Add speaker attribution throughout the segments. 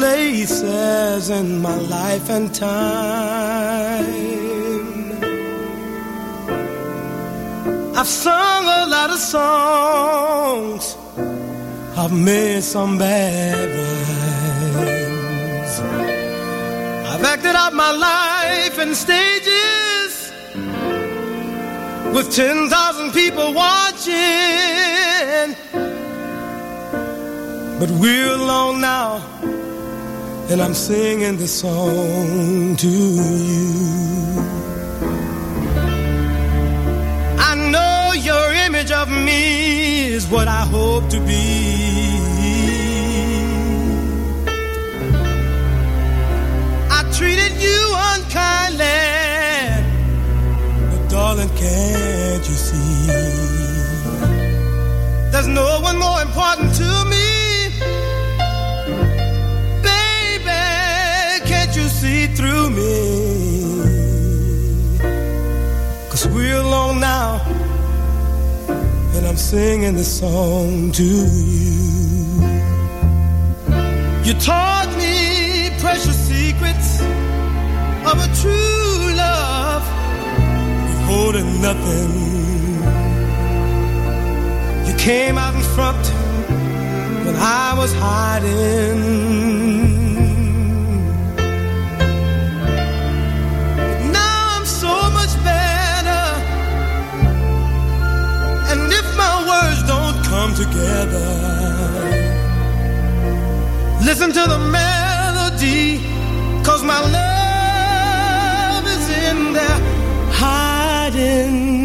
Speaker 1: places in my life and time. I've sung a lot of songs, I've made some bad rhymes. I've acted out my life in stages with 10,000 people watching. But we're alone now, and I'm singing this song to you. I know your image of me is what I hope to be. I treated you unkindly, but darling, can't you see? There's no one more important to me. Through me? Cause we're alone now, and I'm singing this song to you. You taught me precious secrets of a true love, holding nothing. You came out in front when I was hiding. Together, listen to the melody, cause my love is in there hiding.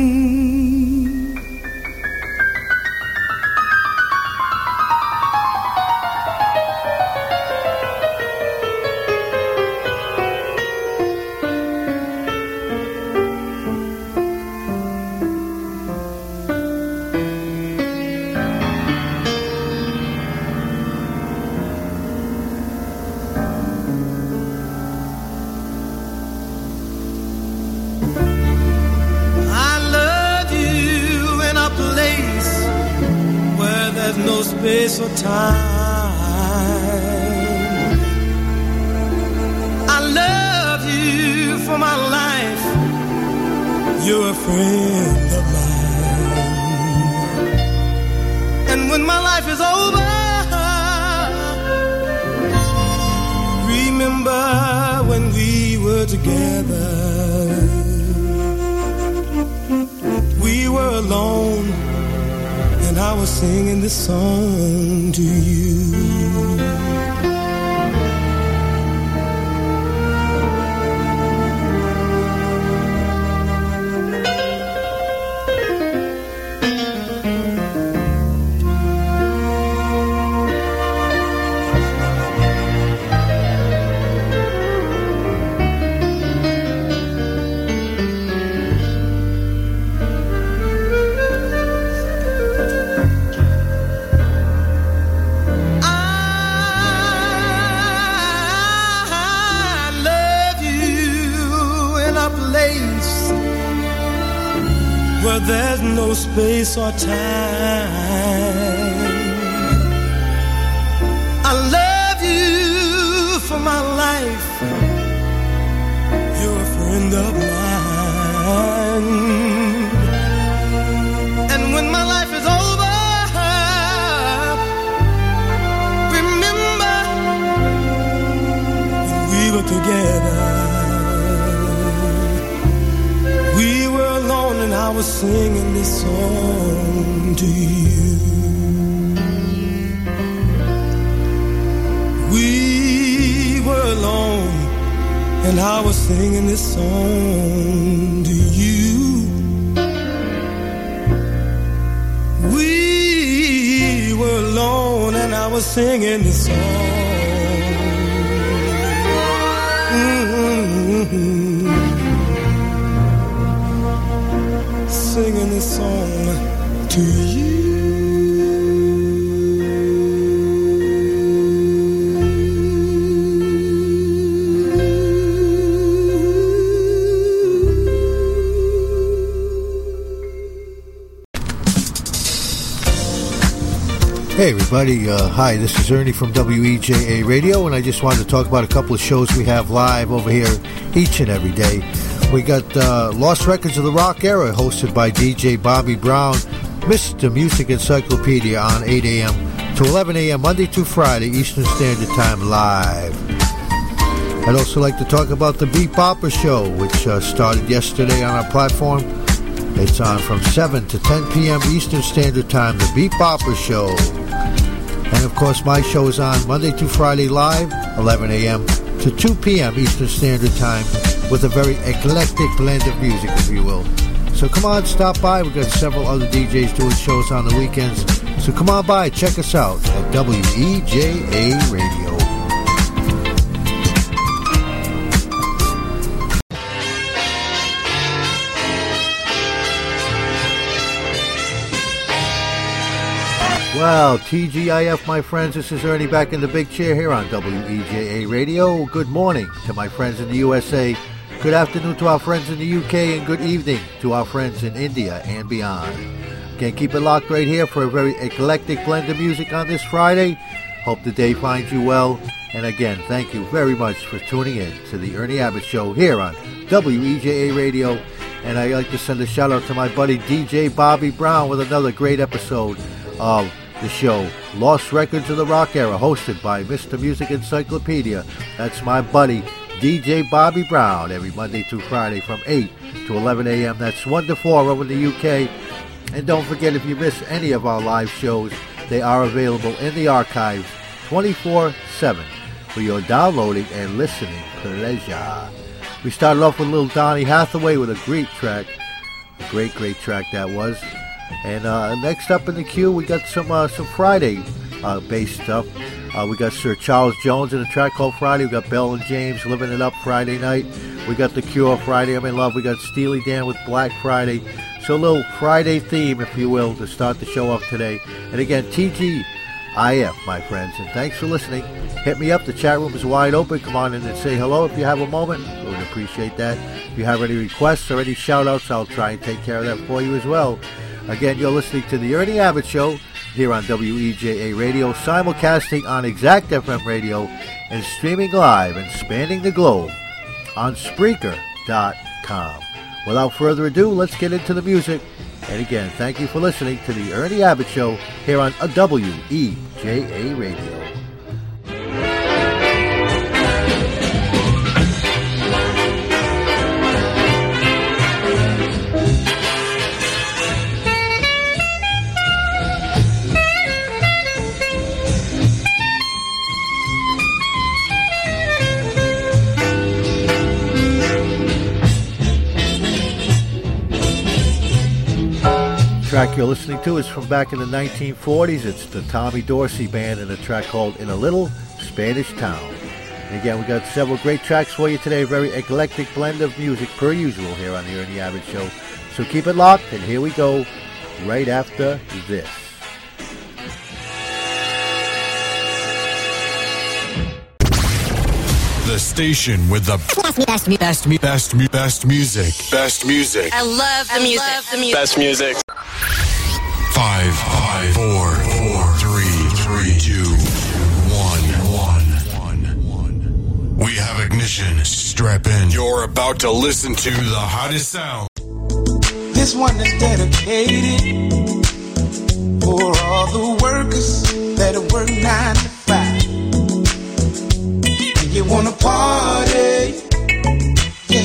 Speaker 2: Everybody. Uh, hi, this is Ernie from WEJA Radio, and I just wanted to talk about a couple of shows we have live over here each and every day. We got uh, Lost Records of the Rock Era, hosted by DJ Bobby Brown, Mr. Music Encyclopedia on 8 a.m. to 11 a.m. Monday to Friday, Eastern Standard Time, live. I'd also like to talk about the Beat Bopper Show, which uh, started yesterday on our platform. It's on from 7 to 10 p.m. Eastern Standard Time, the Beat Bopper Show. And of course, my show is on Monday to Friday live, 11 a.m. to 2 p.m. Eastern Standard Time, with a very eclectic blend of music, if you will. So come on, stop by. We've got several other DJs doing shows on the weekends. So come on by, check us out at WEJA Radio. Well, TGIF, my friends, this is Ernie back in the big chair here on WEJA Radio. Good morning to my friends in the USA. Good afternoon to our friends in the UK, and good evening to our friends in India and beyond. Again, keep it locked right here for a very eclectic blend of music on this Friday. Hope the day finds you well. And again, thank you very much for tuning in to the Ernie Abbott Show here on WEJA Radio. And I'd like to send a shout out to my buddy DJ Bobby Brown with another great episode of the show, Lost Records of the Rock Era, hosted by Mr. Music Encyclopedia. That's my buddy, DJ Bobby Brown, every Monday through Friday from 8 to 11 a.m. That's 1 to 4 over in the UK. And don't forget, if you miss any of our live shows, they are available in the archives 24 7 for your downloading and listening pleasure. We started off with little Donny Hathaway with a great track. A great, great track that was. And uh, next up in the queue, we got some uh, some Friday uh, based stuff. Uh, we got Sir Charles Jones in a track called Friday. We got Bell and James living it up Friday night. We got The Cure Friday. I'm in love. We got Steely Dan with Black Friday. So a little Friday theme, if you will, to start the show off today. And again, TGIF, my friends. And thanks for listening. Hit me up. The chat room is wide open. Come on in and say hello if you have a moment. We would appreciate that. If you have any requests or any shout outs, I'll try and take care of that for you as well. Again, you're listening to the Ernie Abbott Show here on WEJA Radio, simulcasting on Exact FM Radio and streaming live and spanning the globe on Spreaker.com. Without further ado, let's get into the music. And again, thank you for listening to the Ernie Abbott Show here on WEJA Radio. Track you're listening to is from back in the 1940s. It's the Tommy Dorsey Band and a track called In a Little Spanish Town. And again, we got several great tracks for you today. A very eclectic blend of music, per usual, here on the Ernie Abbott Show. So keep it locked, and here we go right after this.
Speaker 3: The station with the best, best, best, best, best music. Best music.
Speaker 4: I love the I music. Love the music.
Speaker 5: Best music.
Speaker 3: Five, five, four, four, three, three, two, one, one, one. We have ignition. Strap in. You're about to listen to the hottest sound.
Speaker 6: This one is dedicated for all the workers that work nine to you wanna party. Yeah.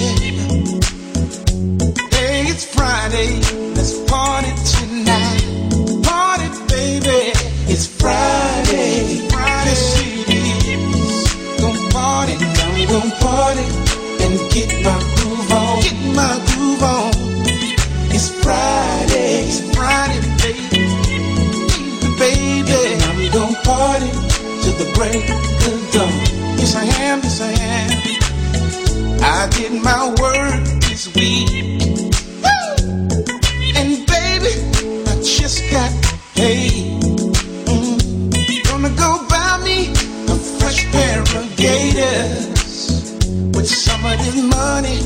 Speaker 6: Hey, it's Friday. Let's party tonight. Party, baby. It's Friday. Friday. Yes, it. Gonna party. Gonna party and get my groove on. Get my groove on. It's Friday. It's Friday, baby. Baby, I'm gonna party till the break of dawn. Yes, I am, yes, I am. I did my work this week. And baby, I just got paid. Mm. Gonna go buy me a fresh pair of gators with some of this money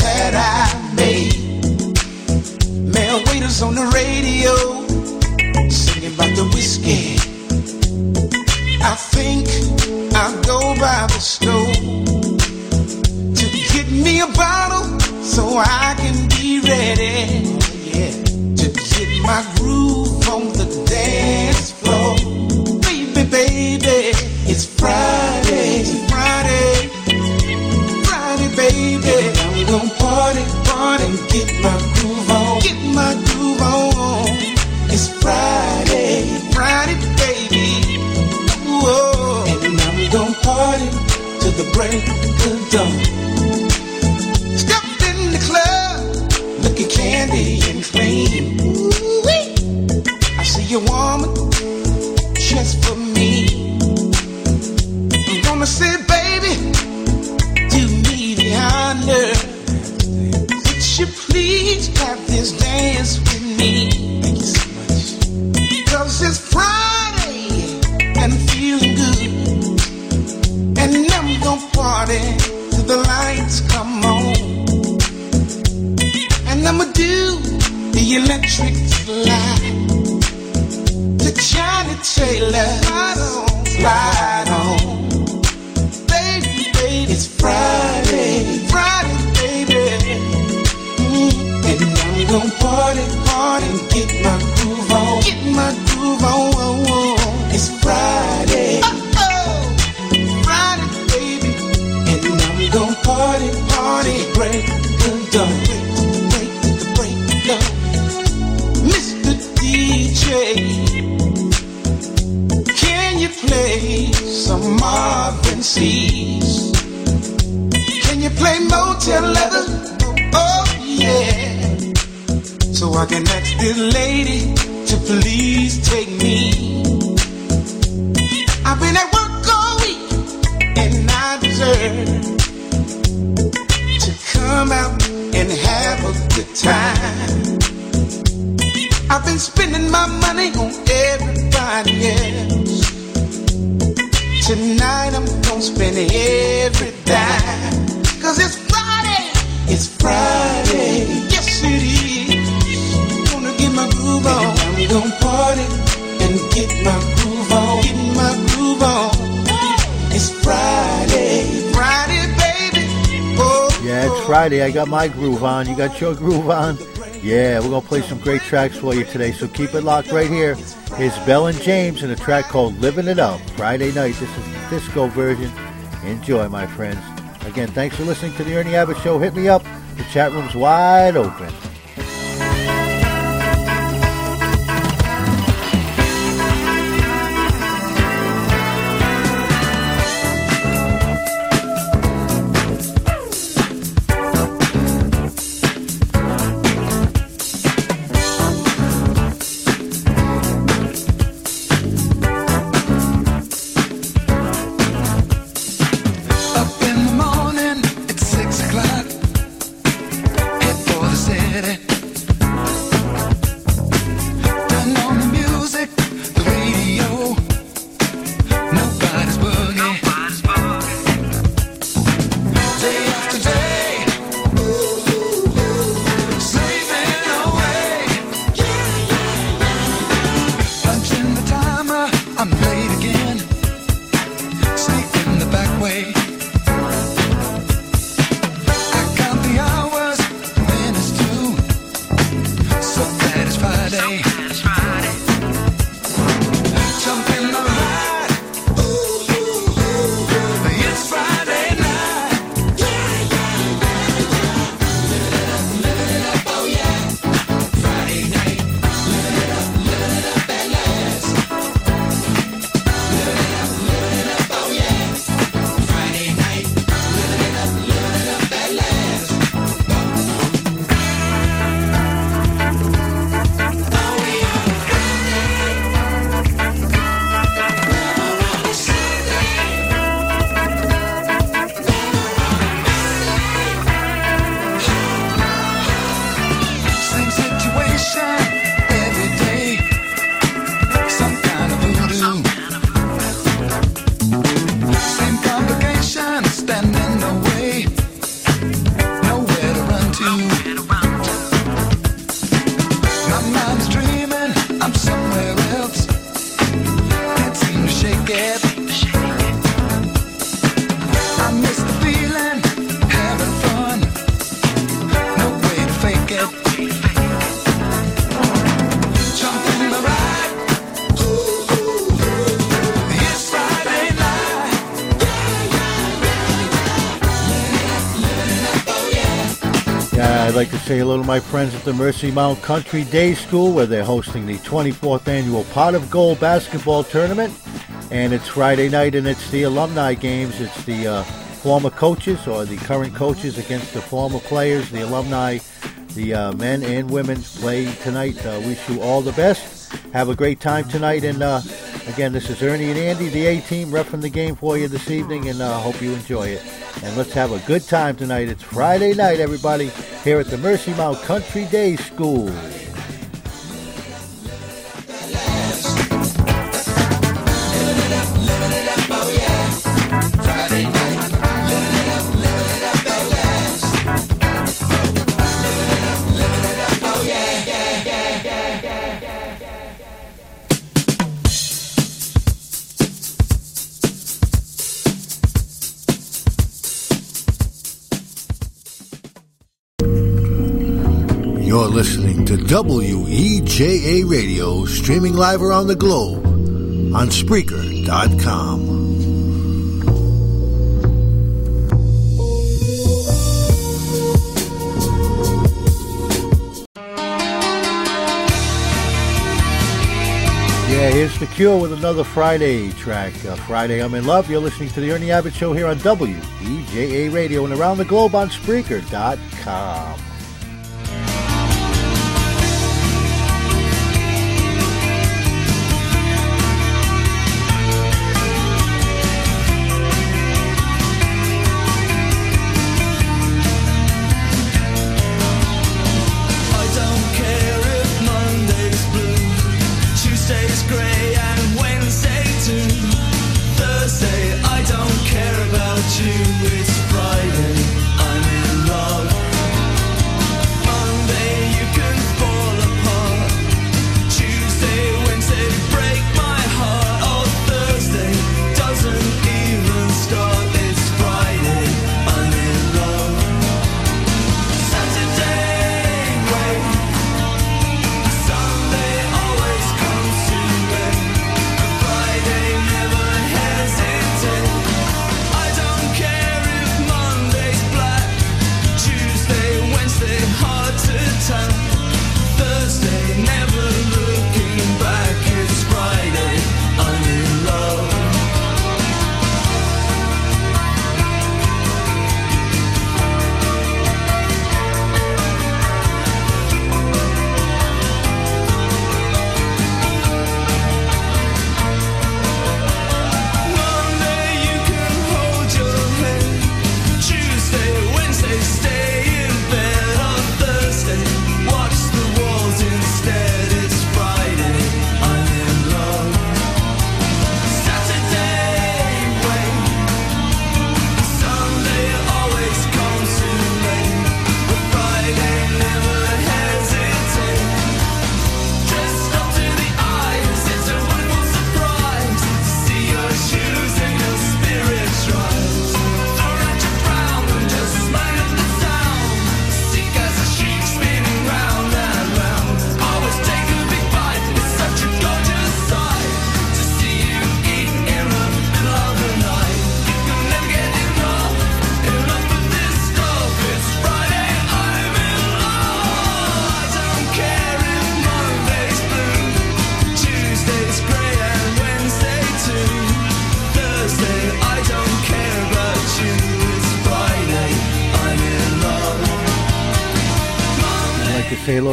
Speaker 6: that I made. Male waiters on the radio singing about the whiskey I go by the store to get me a bottle so I can be ready. Yeah, to get my groove on the dance floor. Baby, baby, it's Friday, Friday, Friday, baby. I'm gonna party, party, get my the break of dawn. Stepped in the club, looking candy and clean. Ooh-wee. I see a woman just for me. I'm gonna say, baby, do me the honor. Would you please have this dance my groove on. You
Speaker 2: got your groove on? Yeah, we're going to play some great tracks for you today, so keep it locked right here. Here's Bell and James in a track called Living It Up. Friday night. This is the disco version. Enjoy, my friends. Again, thanks for listening to the Ernie Abbott Show. Hit me up. The chat room's wide open. Say hello to my friends at the Mercymount Country Day School where they're hosting the 24th annual Pot of Gold basketball tournament. And it's Friday night and it's the alumni games. It's the uh, former coaches or the current coaches against the former players. The alumni, the uh, men and women play tonight. Uh, wish you all the best. Have a great time tonight. And uh, again, this is Ernie and Andy, the A team, repping the game for you this evening. And I uh, hope you enjoy it. And let's have a good time tonight. It's Friday night, everybody, here at the Mercymount Country Day School. WEJA Radio, streaming live around the globe on Spreaker.com. Yeah, here's The Cure with another Friday track. Uh, Friday I'm in Love. You're listening to The Ernie Abbott Show here on WEJA Radio and around the globe on Spreaker.com.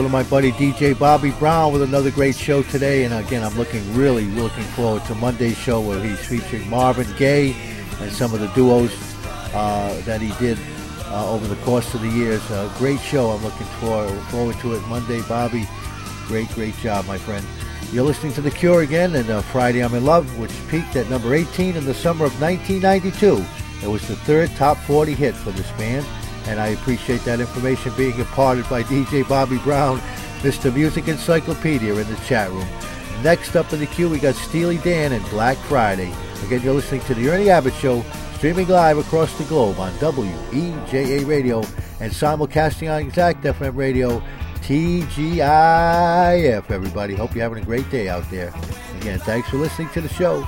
Speaker 2: my buddy DJ Bobby Brown with another great show today. And again, I'm looking really looking forward to Monday's show where he's featuring Marvin Gaye and some of the duos uh, that he did uh, over the course of the years. A great show. I'm looking for, forward to it Monday, Bobby. Great, great job, my friend. You're listening to The Cure again, and uh, Friday I'm in Love, which peaked at number 18 in the summer of 1992. It was the third top 40 hit for this band and I appreciate that information being imparted by DJ Bobby Brown, Mr. Music Encyclopedia, in the chat room. Next up in the queue, we got Steely Dan and Black Friday. Again, you're listening to the Ernie Abbott Show, streaming live across the globe on WEJA Radio and simulcasting on Exact FM Radio, TGIF. Everybody, hope you're having a great day out there. Again, thanks for listening to the show.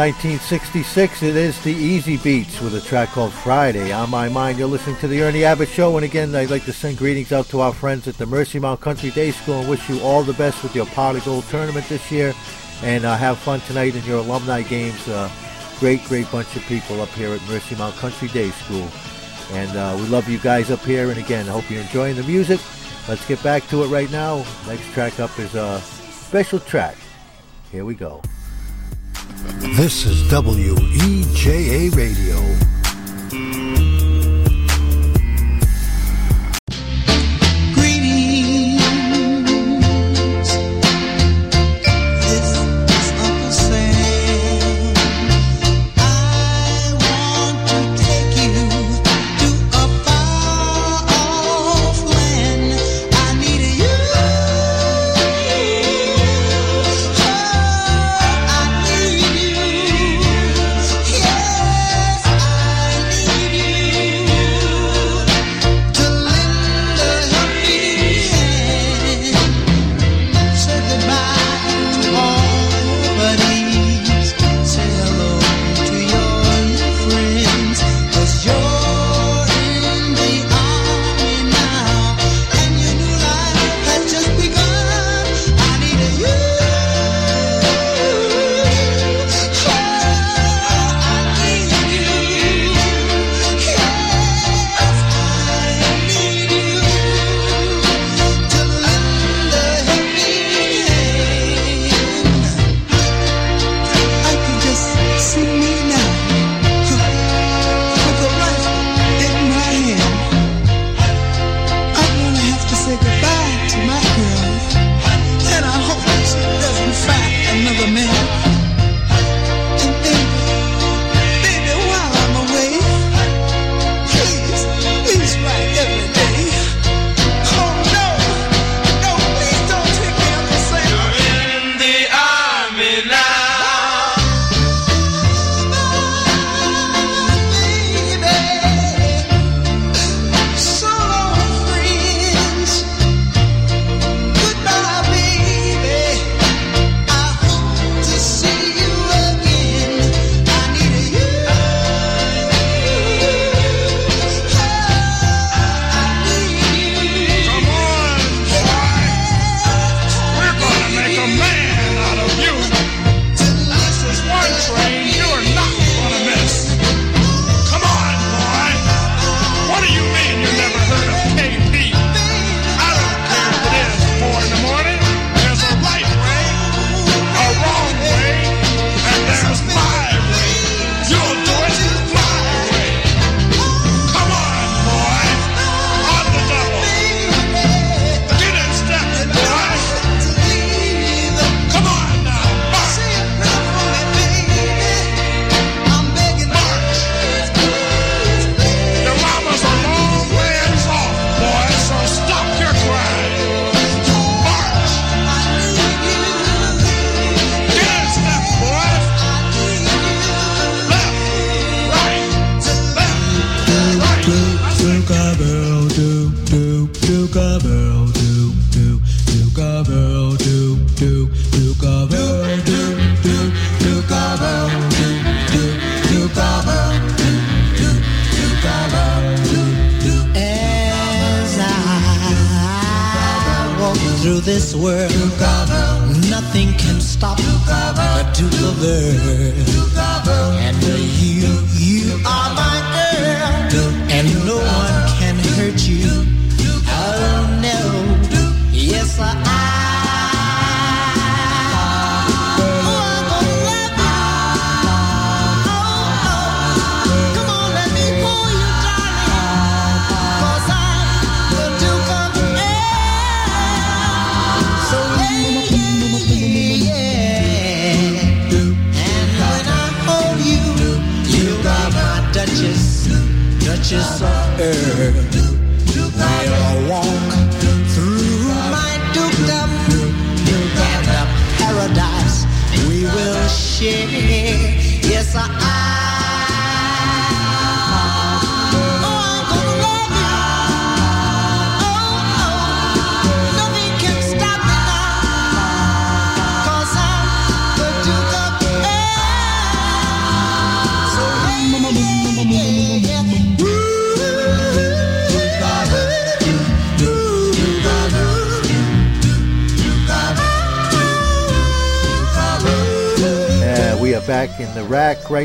Speaker 2: 1966, it is the Easybeats with a track called Friday. On my mind, you're listening to the Ernie Abbott Show, and again, I'd like to send greetings out to our friends at the Mercymount Country Day School and wish you all the best with your of Gold tournament this year, and uh, have fun tonight in your alumni games. Uh, great, great bunch of people up here at Mercymount Country Day School, and uh, we love you guys up here. And again, I hope you're enjoying the music. Let's get back to it right now. Next track up is a special track. Here we go. This is WEJA Radio.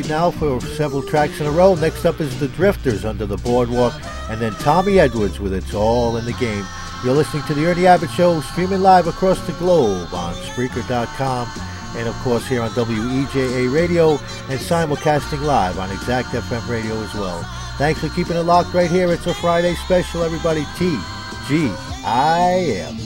Speaker 2: Right now for several tracks in a row. Next up is the Drifters under the Boardwalk, and then Tommy Edwards with It's All in the Game. You're listening to the Ernie Abbott Show, streaming live across the globe on Spreaker.com, and of course here on WEJA Radio, and simulcasting live on Exact FM Radio as well. Thanks for keeping it locked right here. It's a Friday special, everybody. T G I M.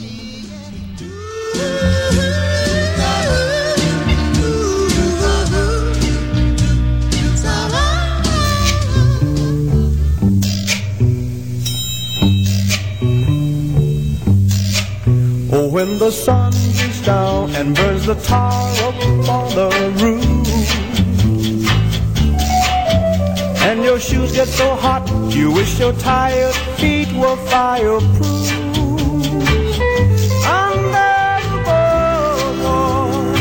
Speaker 7: the sun beats down and burns the tar up on the roof, and your shoes get so hot, you wish your tired feet were fireproof. Under the boardwalk,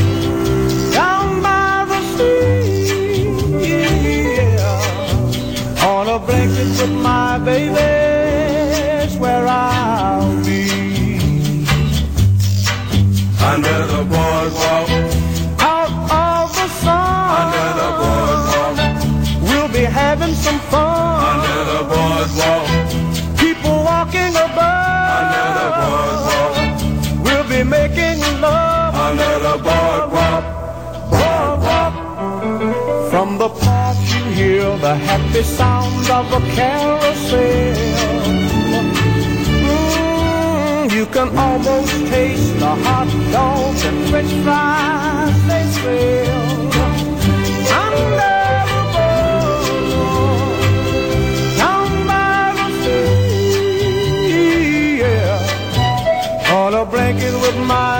Speaker 7: down by the sea, on a blanket with my baby,
Speaker 8: the
Speaker 7: happy sound of a carousel. Mm, you can almost taste the hot dogs and french fries they sell. Under the boardwalk, down by the sea, yeah. On a blanket with my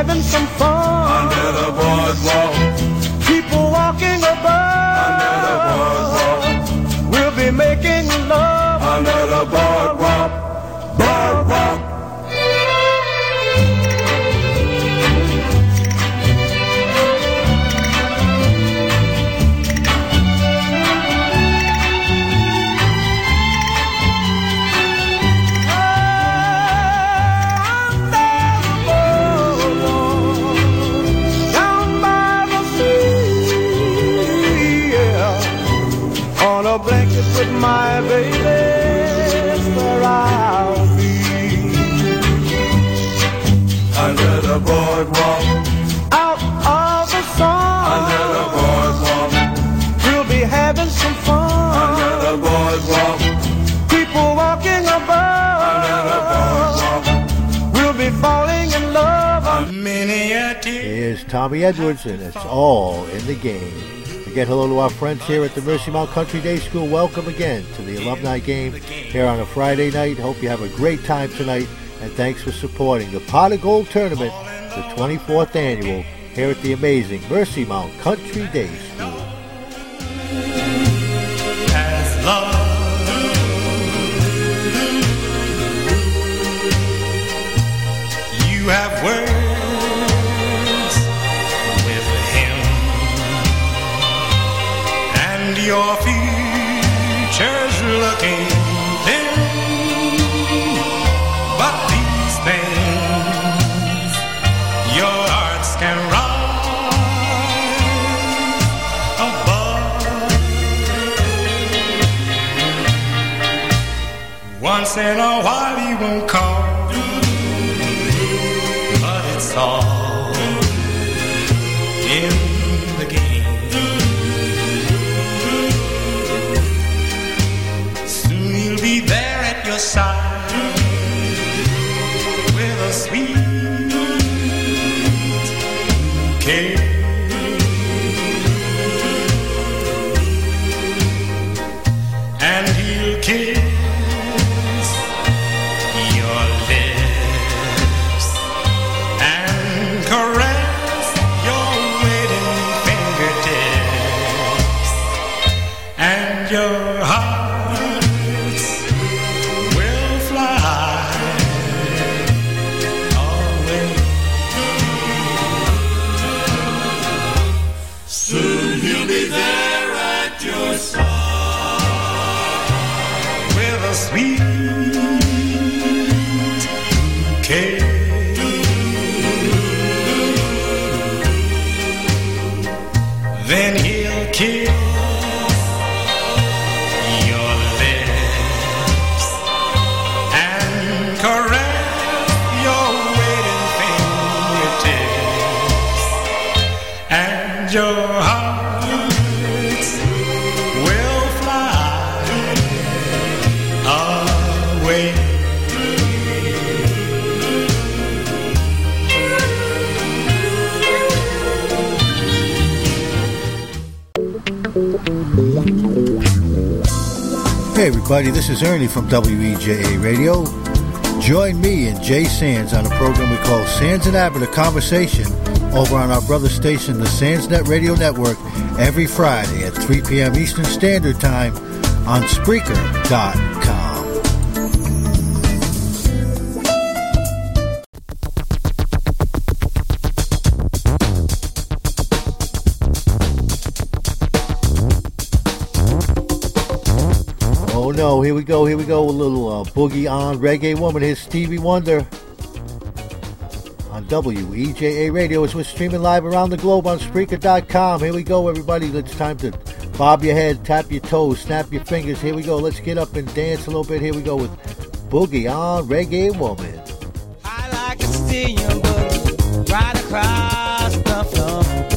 Speaker 7: having some fun.
Speaker 2: Tommy Edwards, and it's all in the game. Again, hello to our friends here at the Mercymount Country Day School. Welcome again to the alumni game here on a Friday night. Hope you have a great time tonight, and thanks for supporting the Pot of Gold Tournament, the 24th annual, here at the amazing Mercymount Country Day School.
Speaker 5: have words future's looking dim. But these things your hearts can rise above. Once in a while he won't call,
Speaker 2: everybody, this is Ernie from WEJA Radio. Join me and Jay Sands on a program we call Sands and Abbott, a conversation over on our brother station, the Sandsnet Radio Network, every Friday at 3 p.m. Eastern Standard Time on Spreaker.com. Here we go, here we go, a little uh, boogie on reggae woman. Here's Stevie Wonder on WEJA Radio. It's we're streaming live around the globe on Spreaker.com. Here we go, everybody. It's time to bob your head, tap your toes, snap your fingers. Here we go. Let's get up and dance a little bit. Here we go with Boogie on Reggae Woman.
Speaker 7: I like to see you move right across the floor.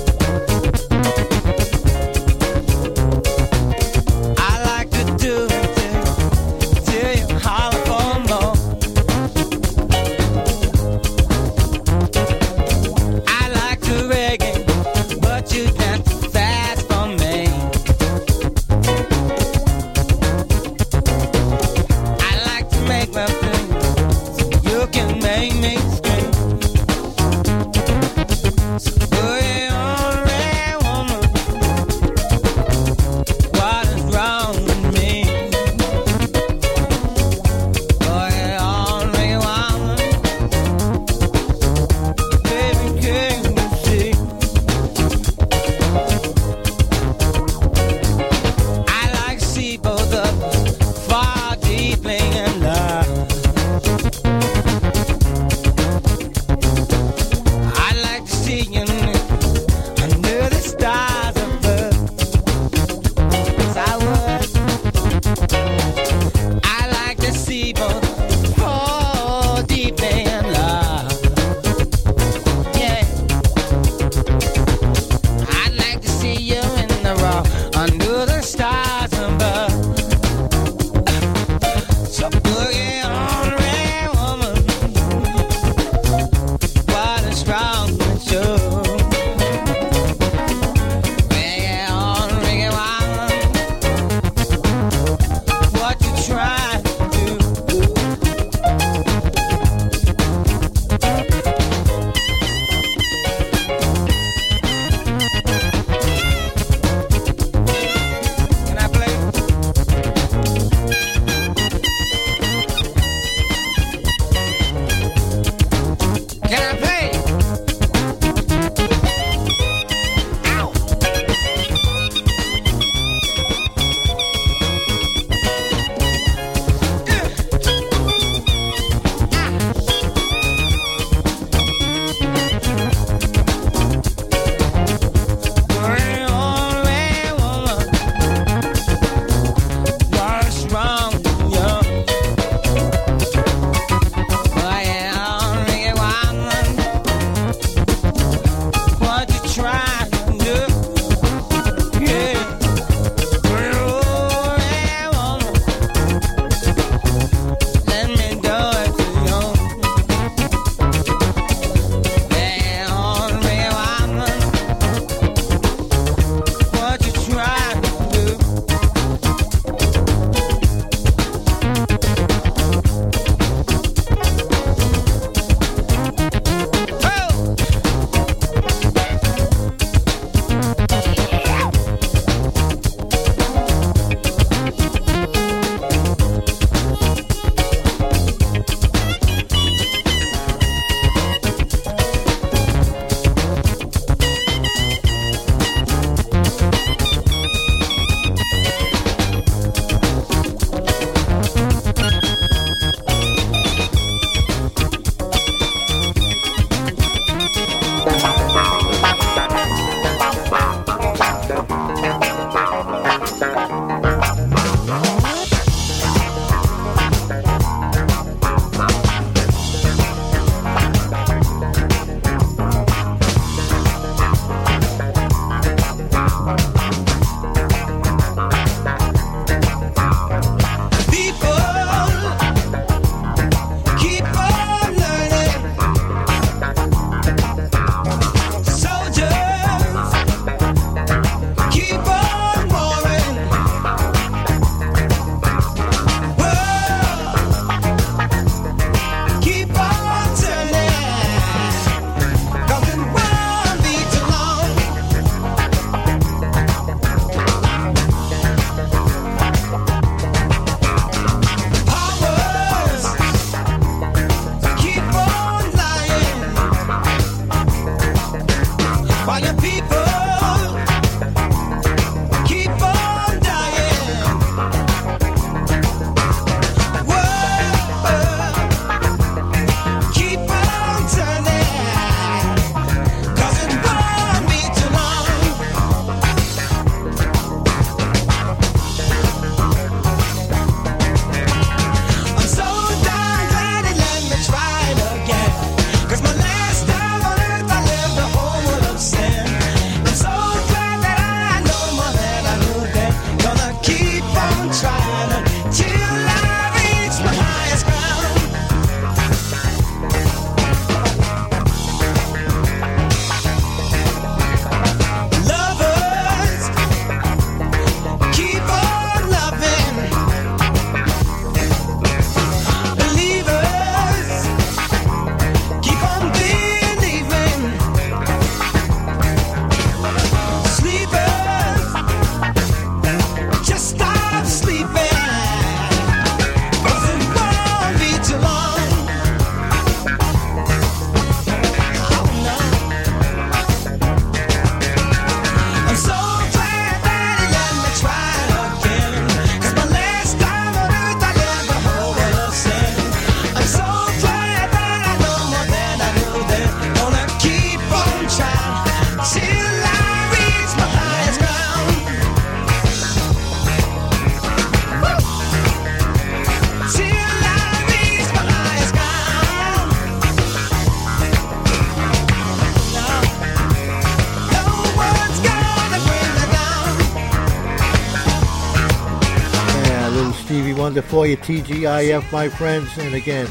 Speaker 6: Wonder for you, TGIF, my friends. And again,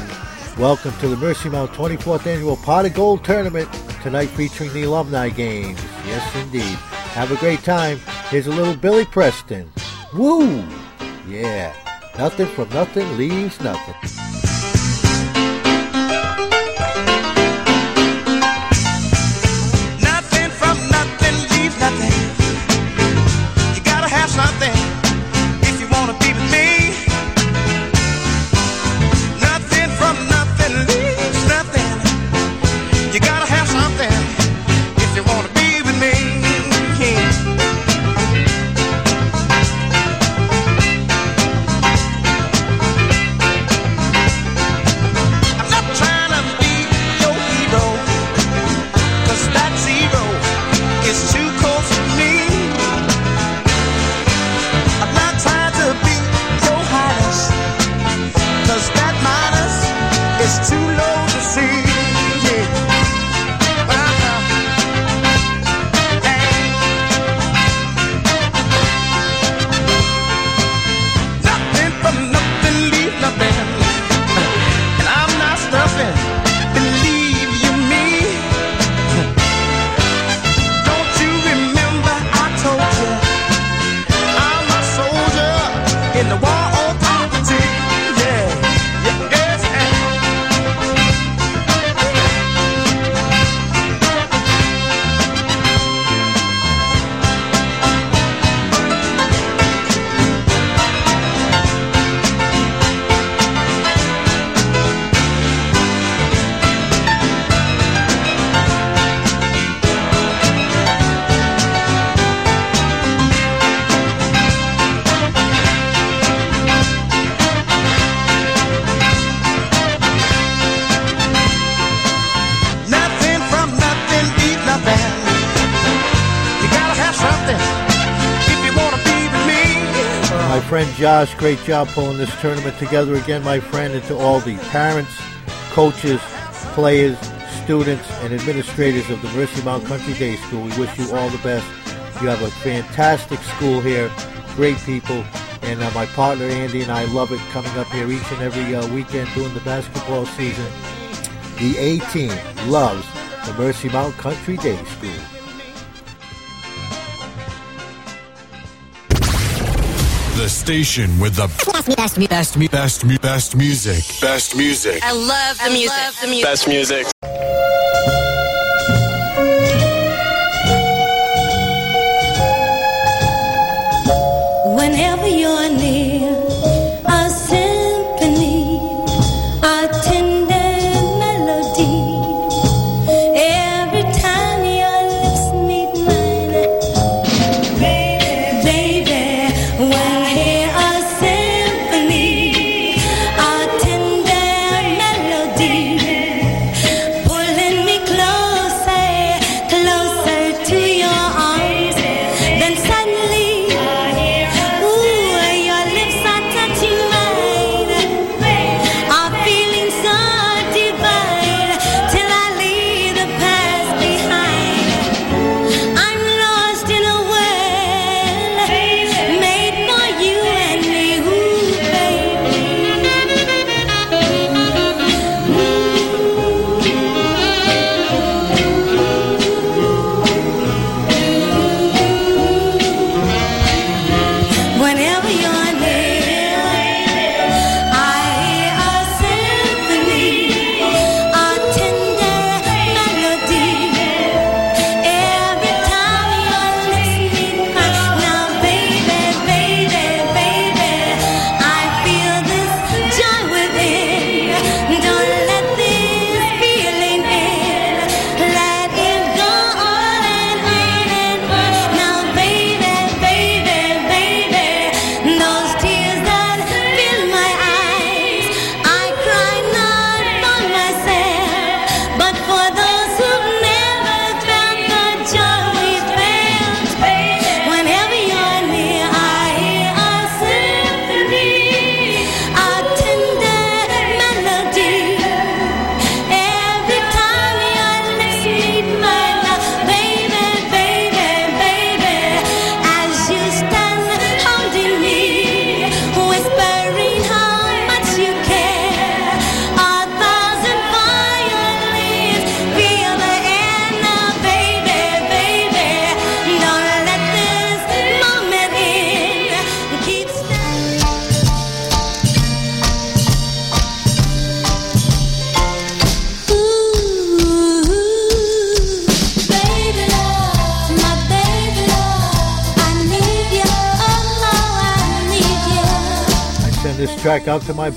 Speaker 6: welcome to the Mercymount 24th Annual Pot of Gold Tournament, tonight featuring the alumni games. Yes, indeed. Have a great time. Here's a little Billy Preston. Woo! Yeah. Nothing from nothing leaves. Nothing Josh, great job pulling this tournament together again, my friend, and to all the parents, coaches, players, students, and administrators of the Mercymount Country Day School. We wish you all the best. You have a fantastic school here, great people, and uh, my partner Andy and I love it coming up here each and every uh, weekend during the basketball season. The A team loves the Mercymount Country Day School.
Speaker 3: The station with the best, best, best, best, best music. Best music.
Speaker 9: I love the music. the music.
Speaker 10: Best music.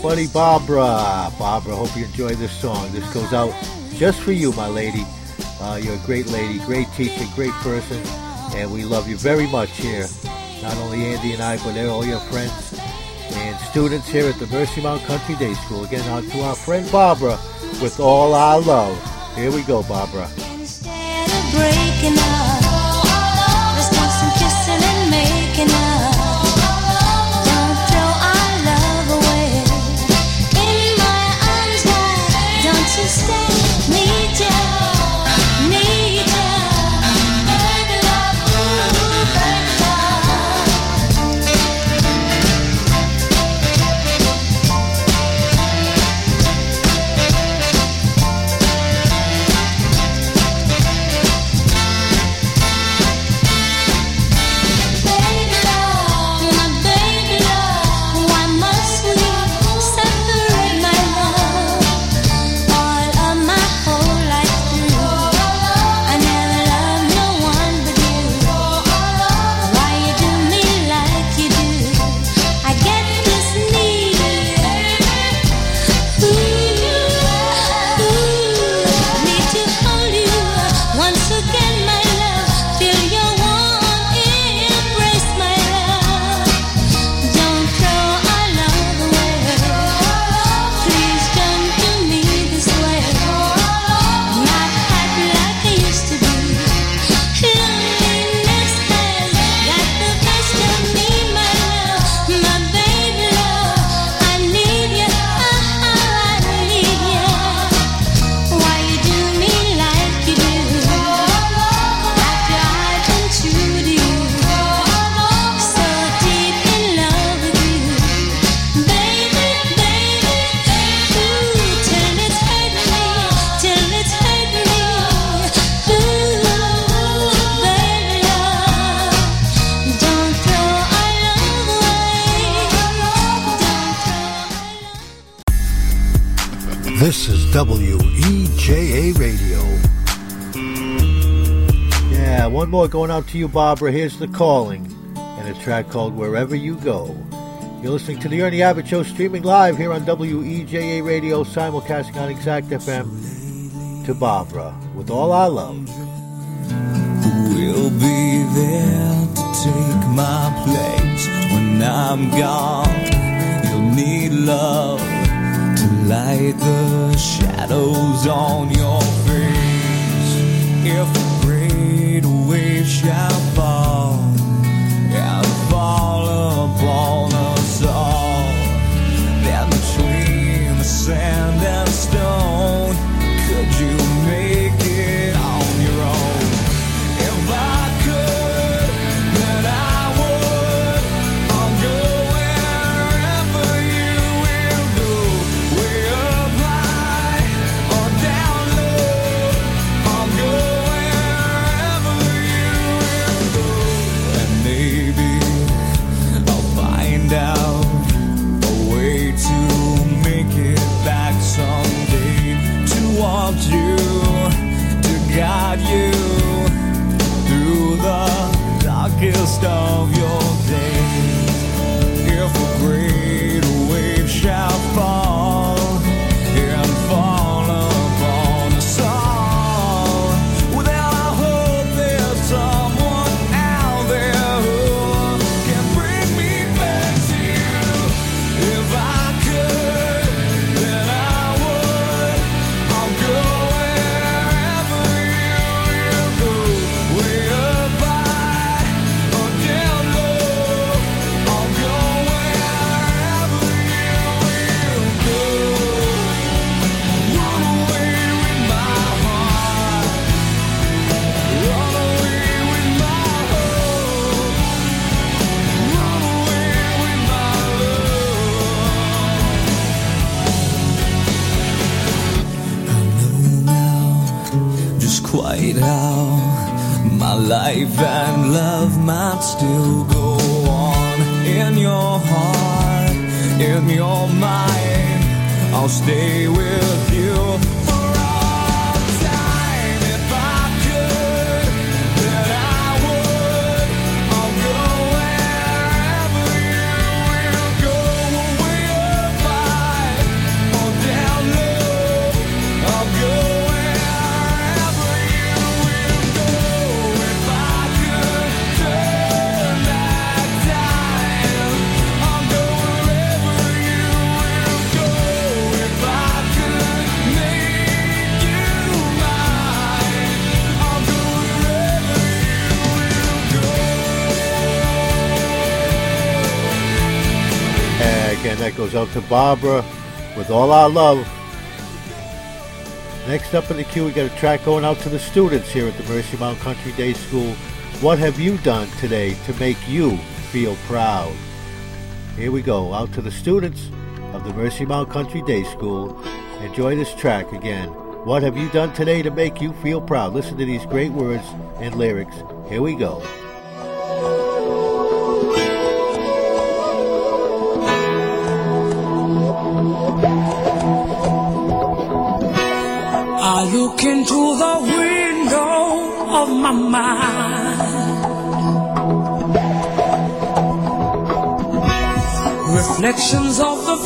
Speaker 10: buddy Barbara. Barbara, hope you enjoy this song. This goes out just for you, my lady. Uh, you're a great lady, great teacher, great person, and we love you very much here. Not only Andy and I, but all your friends and students here at the Mercymount Country Day School. Again, out to our friend Barbara with all our love. Here we go, Barbara. Barbara, here's The Calling, and a track called Wherever You Go. You're listening to The Ernie Abbott Show, streaming live here on WEJA Radio, simulcasting on Exact FM to Barbara, with all our love.
Speaker 11: Who will be there to take my place when I'm gone? You'll need love to light the shadows on your face. If great waves shall fall and fall upon. still go on in your heart, in your mind. I'll stay with you.
Speaker 2: That goes out to Barbara with all our love. Next up in the queue, we got a track going out to the students here at the Mercymount Country Day School. What have you done today to make you feel proud? Here we go, out to the students of the Mercymount Country Day School. Enjoy this track again. What have you done today to make you feel proud? Listen to these great words and lyrics. Here we go.
Speaker 12: Look into the window of my mind. Reflections of the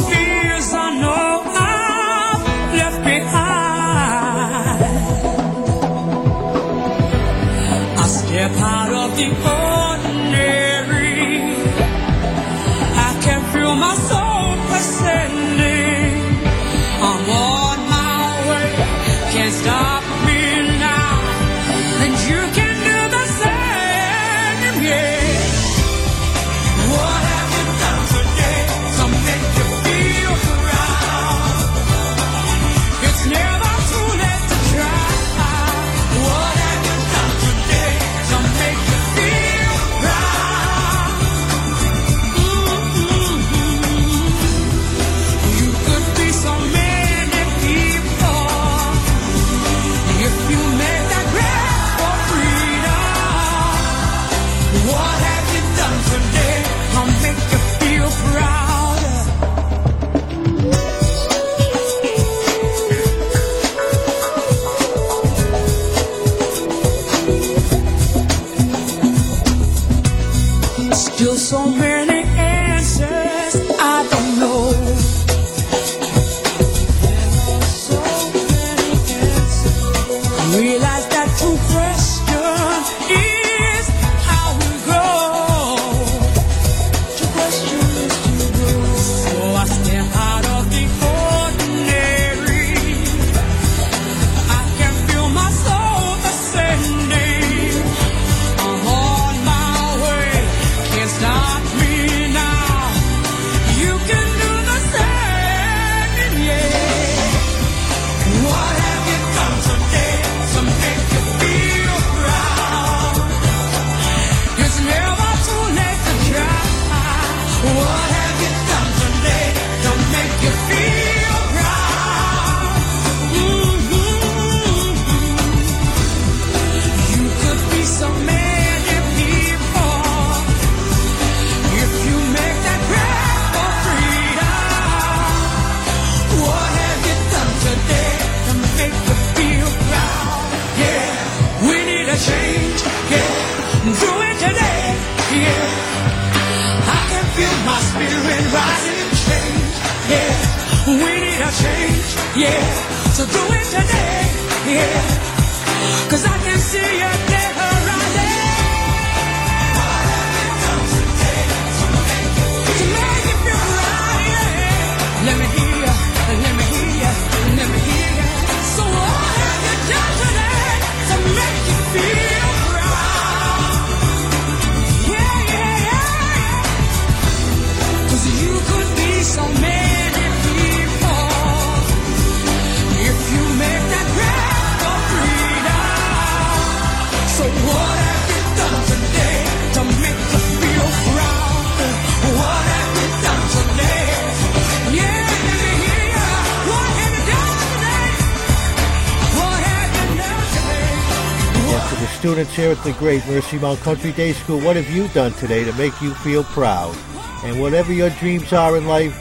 Speaker 2: students here at the great Mercymount Country Day School, what have you done today to make you feel proud? And whatever your dreams are in life,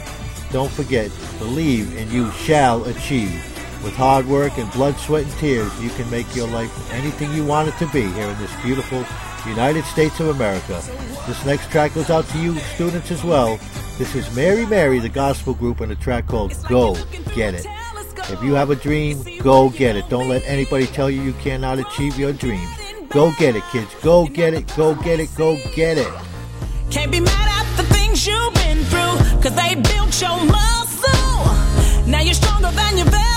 Speaker 2: don't forget, believe and you shall achieve. With hard work and blood, sweat, and tears, you can make your life anything you want it to be here in this beautiful United States of America. This next track goes out to you students as well. This is Mary Mary, the gospel group, and a track called Go Get It. If you have a dream, go get it. Don't let anybody tell you you cannot achieve your dreams. Go get it, kids. Go get it, go get it, go get it.
Speaker 13: Can't be mad at the things you've been through, cause they built your muscle. Now you're stronger than you've ever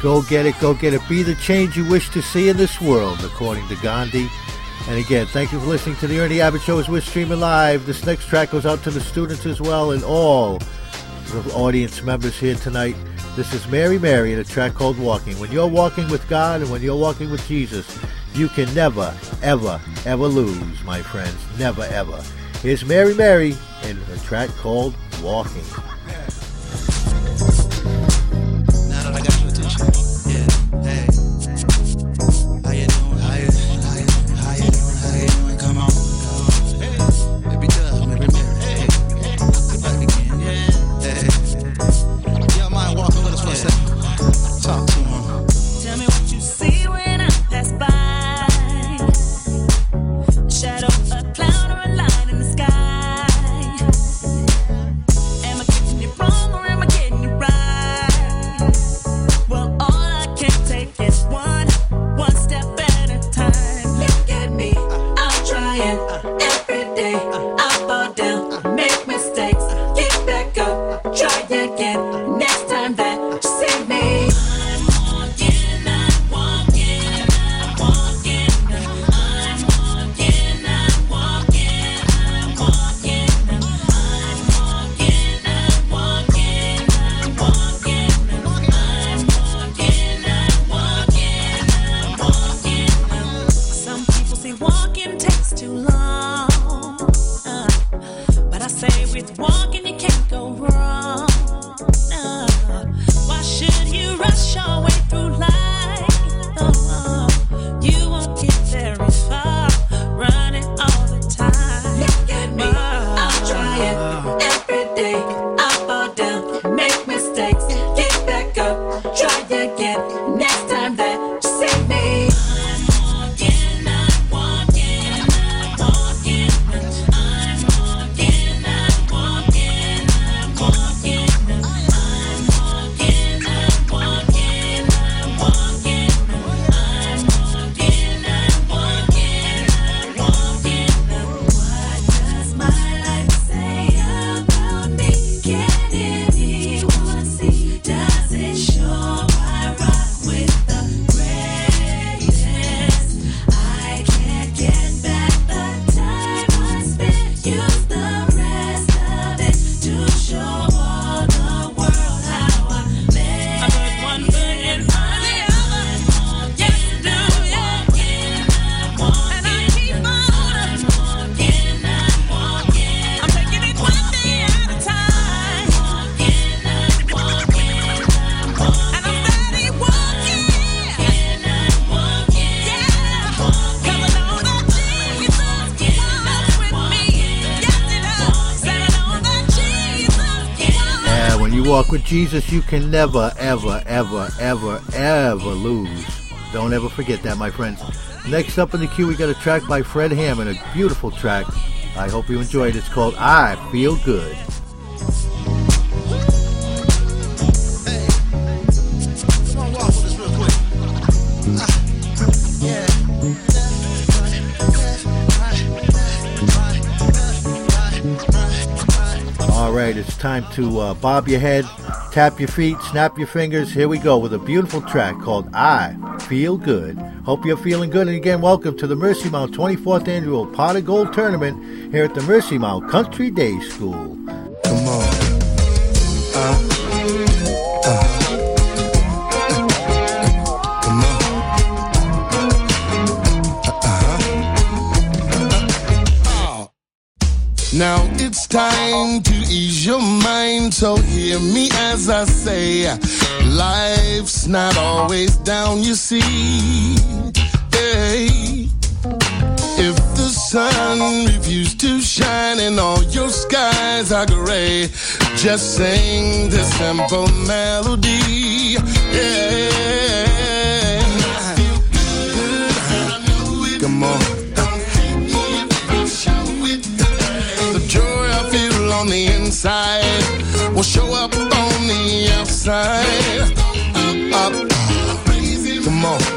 Speaker 2: go get it, go get it. Be the change you wish to see in this world, according to Gandhi. And again, thank you for listening to the Ernie Abbott Show as we're streaming live. This next track goes out to the students as well and all the audience members here tonight. This is Mary Mary and a track called Walking. When you're walking with God and when you're walking with Jesus, you can never, ever, ever lose, my friends. Never, ever. Here's Mary Mary and a track called Walking. Jesus, you can never, ever, ever, ever, ever lose. Don't ever forget that, my friends. Next up in the queue, we got a track by Fred Hammond, a beautiful track. I hope you enjoyed it. It's called I Feel Good. All right, it's time to uh, bob your head, tap your feet, snap your fingers. Here we go with a beautiful track called I Feel Good. Hope you're feeling good. And again, welcome to the Mercymount 24th Annual Pot of Gold Tournament here at the Mercymount Country Day School.
Speaker 14: Come on. Uh. To ease your mind, so hear me as I say, life's not always down, you see. Hey. If the sun refused to shine and all your skies are gray, just sing this simple melody. Yeah. Inside will show up on the outside. Uh, uh, uh, up, up. Come on.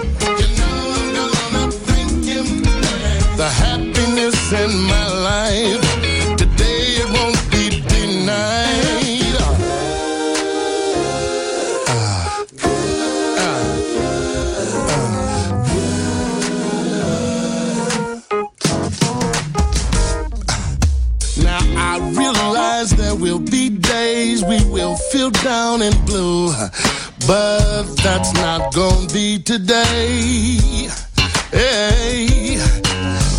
Speaker 14: brown and blue. But that's not gonna be today. Hey,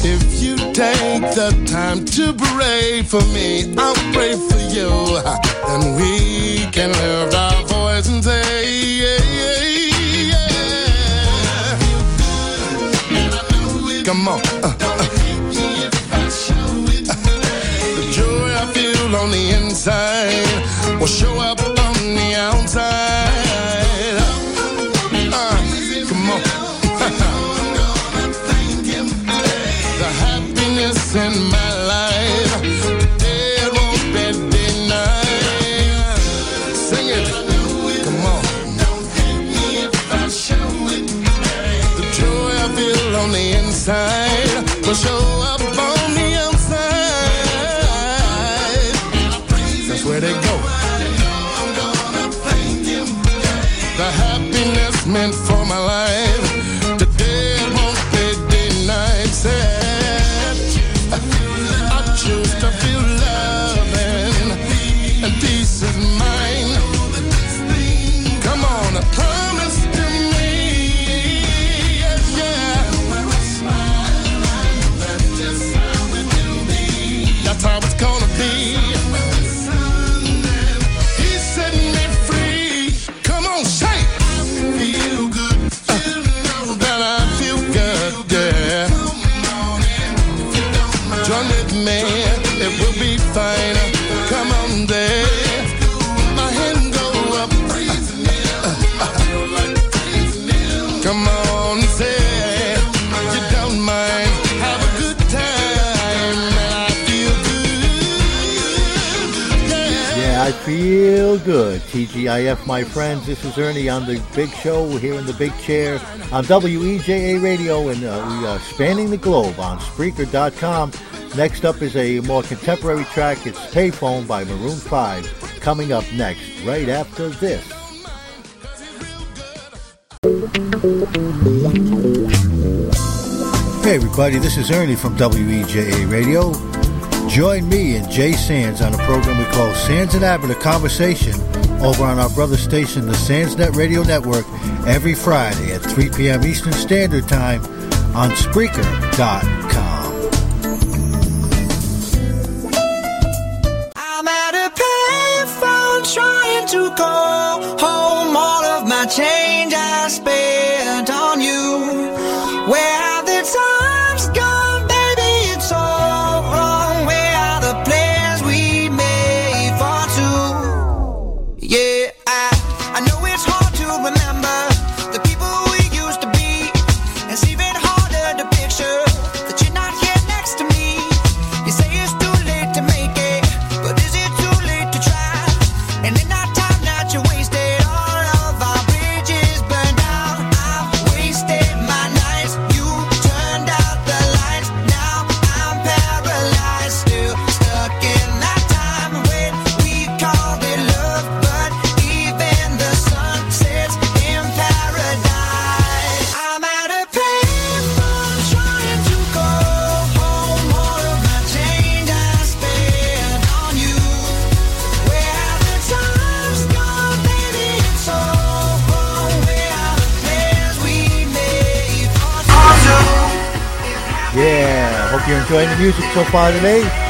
Speaker 14: if you take the time to pray for me, I'll pray for you. and we can lift our voice and say, yeah, yeah, yeah. Come on. Uh, uh. will show up
Speaker 15: downtown. TGIF, my friends. This is Ernie on the big show We're here in the big chair on WEJA Radio, and uh, we are spanning the globe on Spreaker.com. Next up is a more contemporary track. It's Payphone by Maroon 5, coming up next, right after this. Hey, everybody, this is Ernie from WEJA Radio. Join me and Jay Sands on a program we call Sands and Abbott, a conversation over on our brother station, the Sandsnet Radio Network, every Friday at 3 p.m. Eastern Standard Time on Spreaker.com. Till today.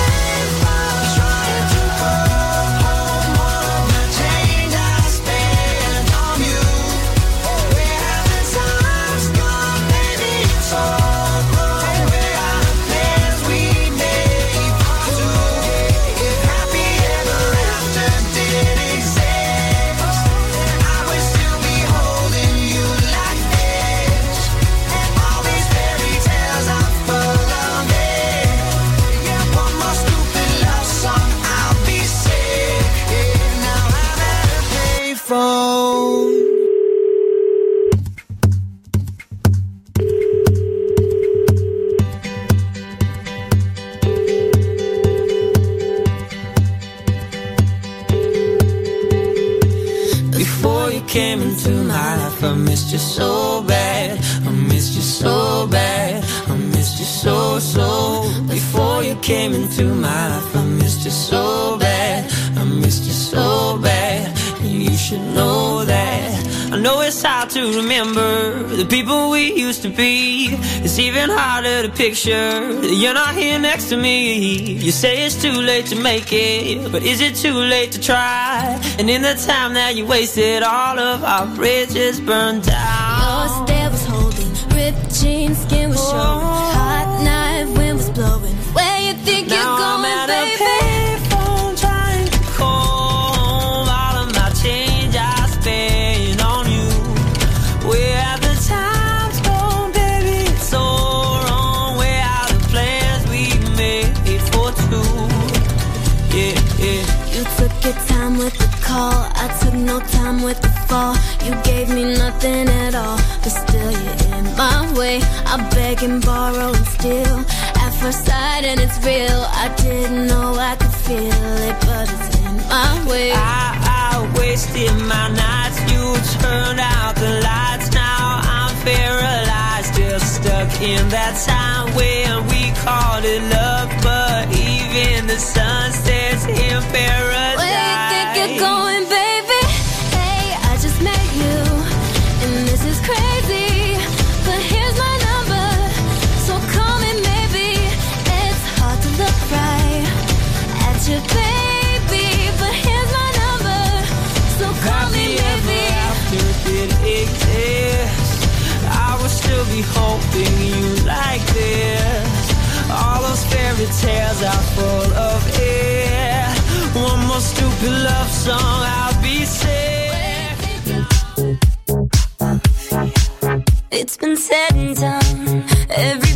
Speaker 16: Be.
Speaker 17: It's even harder to picture that you're not here next to me. You say it's too late to make it, but is it too late to try? And in the time that you wasted, all of our bridges burned down.
Speaker 10: Your stare was holding, ripped jeans, skin was showing. No time with the fall. You gave me nothing at all, but still you're in my way. I beg and borrow and steal. At first sight, and it's real. I didn't know I could feel it, but it's in my way.
Speaker 17: I, I wasted my nights. You turned out the lights. Now I'm paralyzed, just stuck in that time when we called it love. But even the sun sets in paradise.
Speaker 10: Where you think you're going, baby?
Speaker 17: Are full of air. One more stupid love song, I'll be sick.
Speaker 10: It's been said and done. Every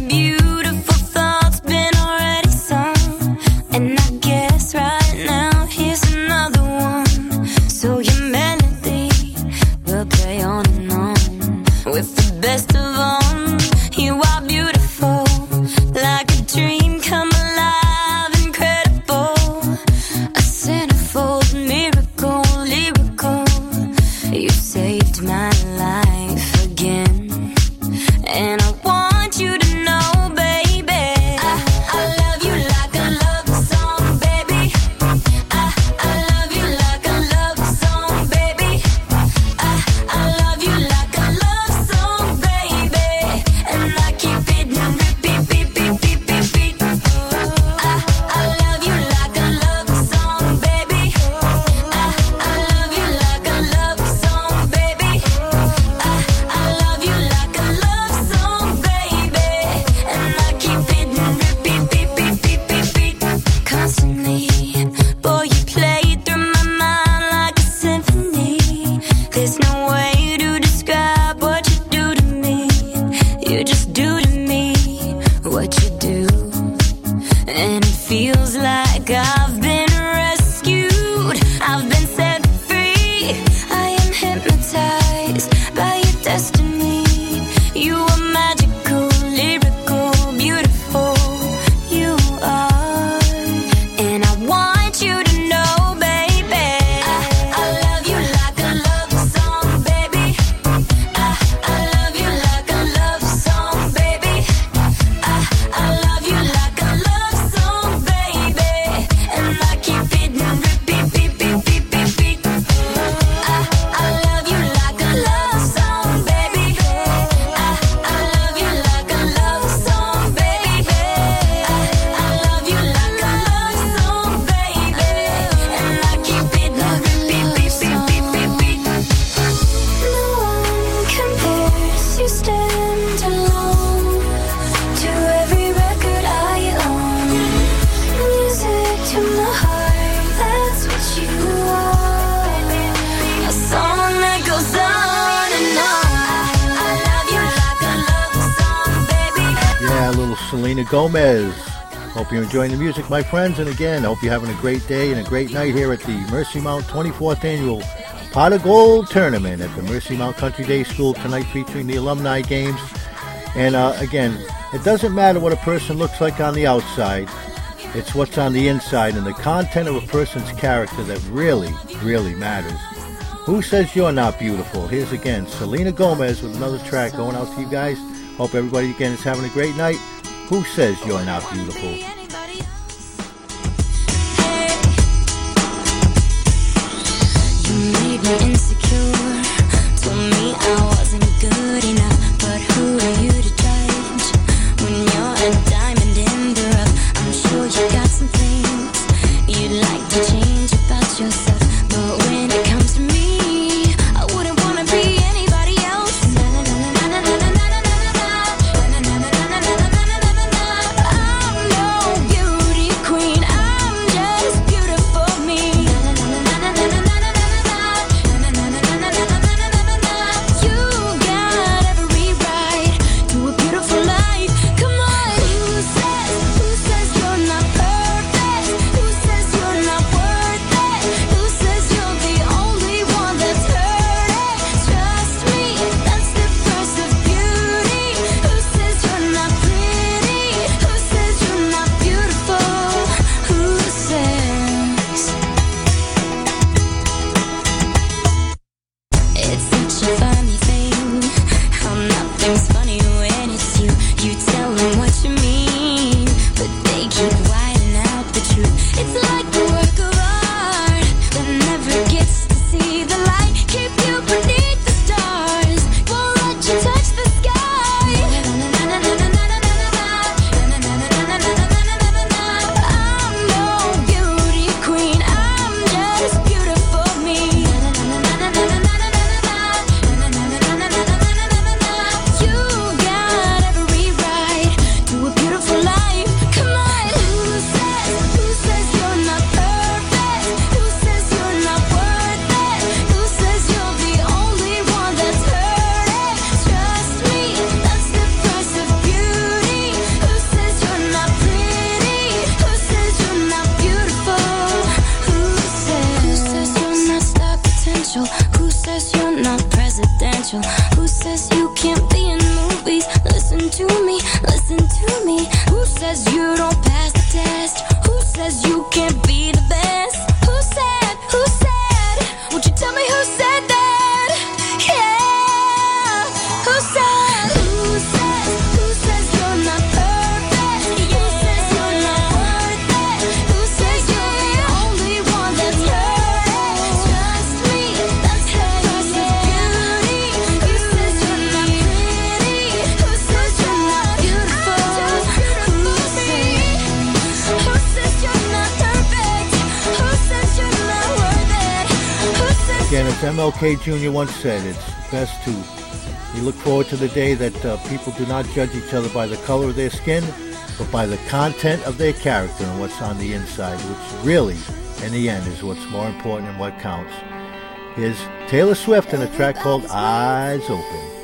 Speaker 2: Enjoying the music, my friends. And again, I hope you're having a great day and a great night here at the Mercymount 24th Annual Pot of Gold Tournament at the Mercymount Country Day School tonight featuring the alumni games. And uh, again, it doesn't matter what a person looks like on the outside. It's what's on the inside and the content of a person's character that really, really matters. Who says you're not beautiful? Here's again Selena Gomez with another track going out to you guys. Hope everybody again is having a great night. Who says you're not beautiful?
Speaker 10: Thank you.
Speaker 2: McKay Jr. once said, it's best to you look forward to the day that uh, people do not judge each other by the color of their skin, but by the content of their character and what's on the inside, which really, in the end, is what's more important and what counts. Is Taylor Swift in a track called Eyes Open.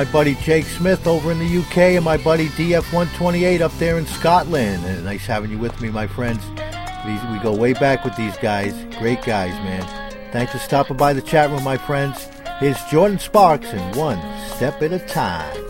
Speaker 2: My buddy Jake Smith over in the UK and my buddy DF128 up there in Scotland. And nice having you with me, my friends. We go way back with these guys. Great guys, man. Thanks for stopping by the chat room, my friends. Here's Jordin Sparks
Speaker 18: in One Step at a Time.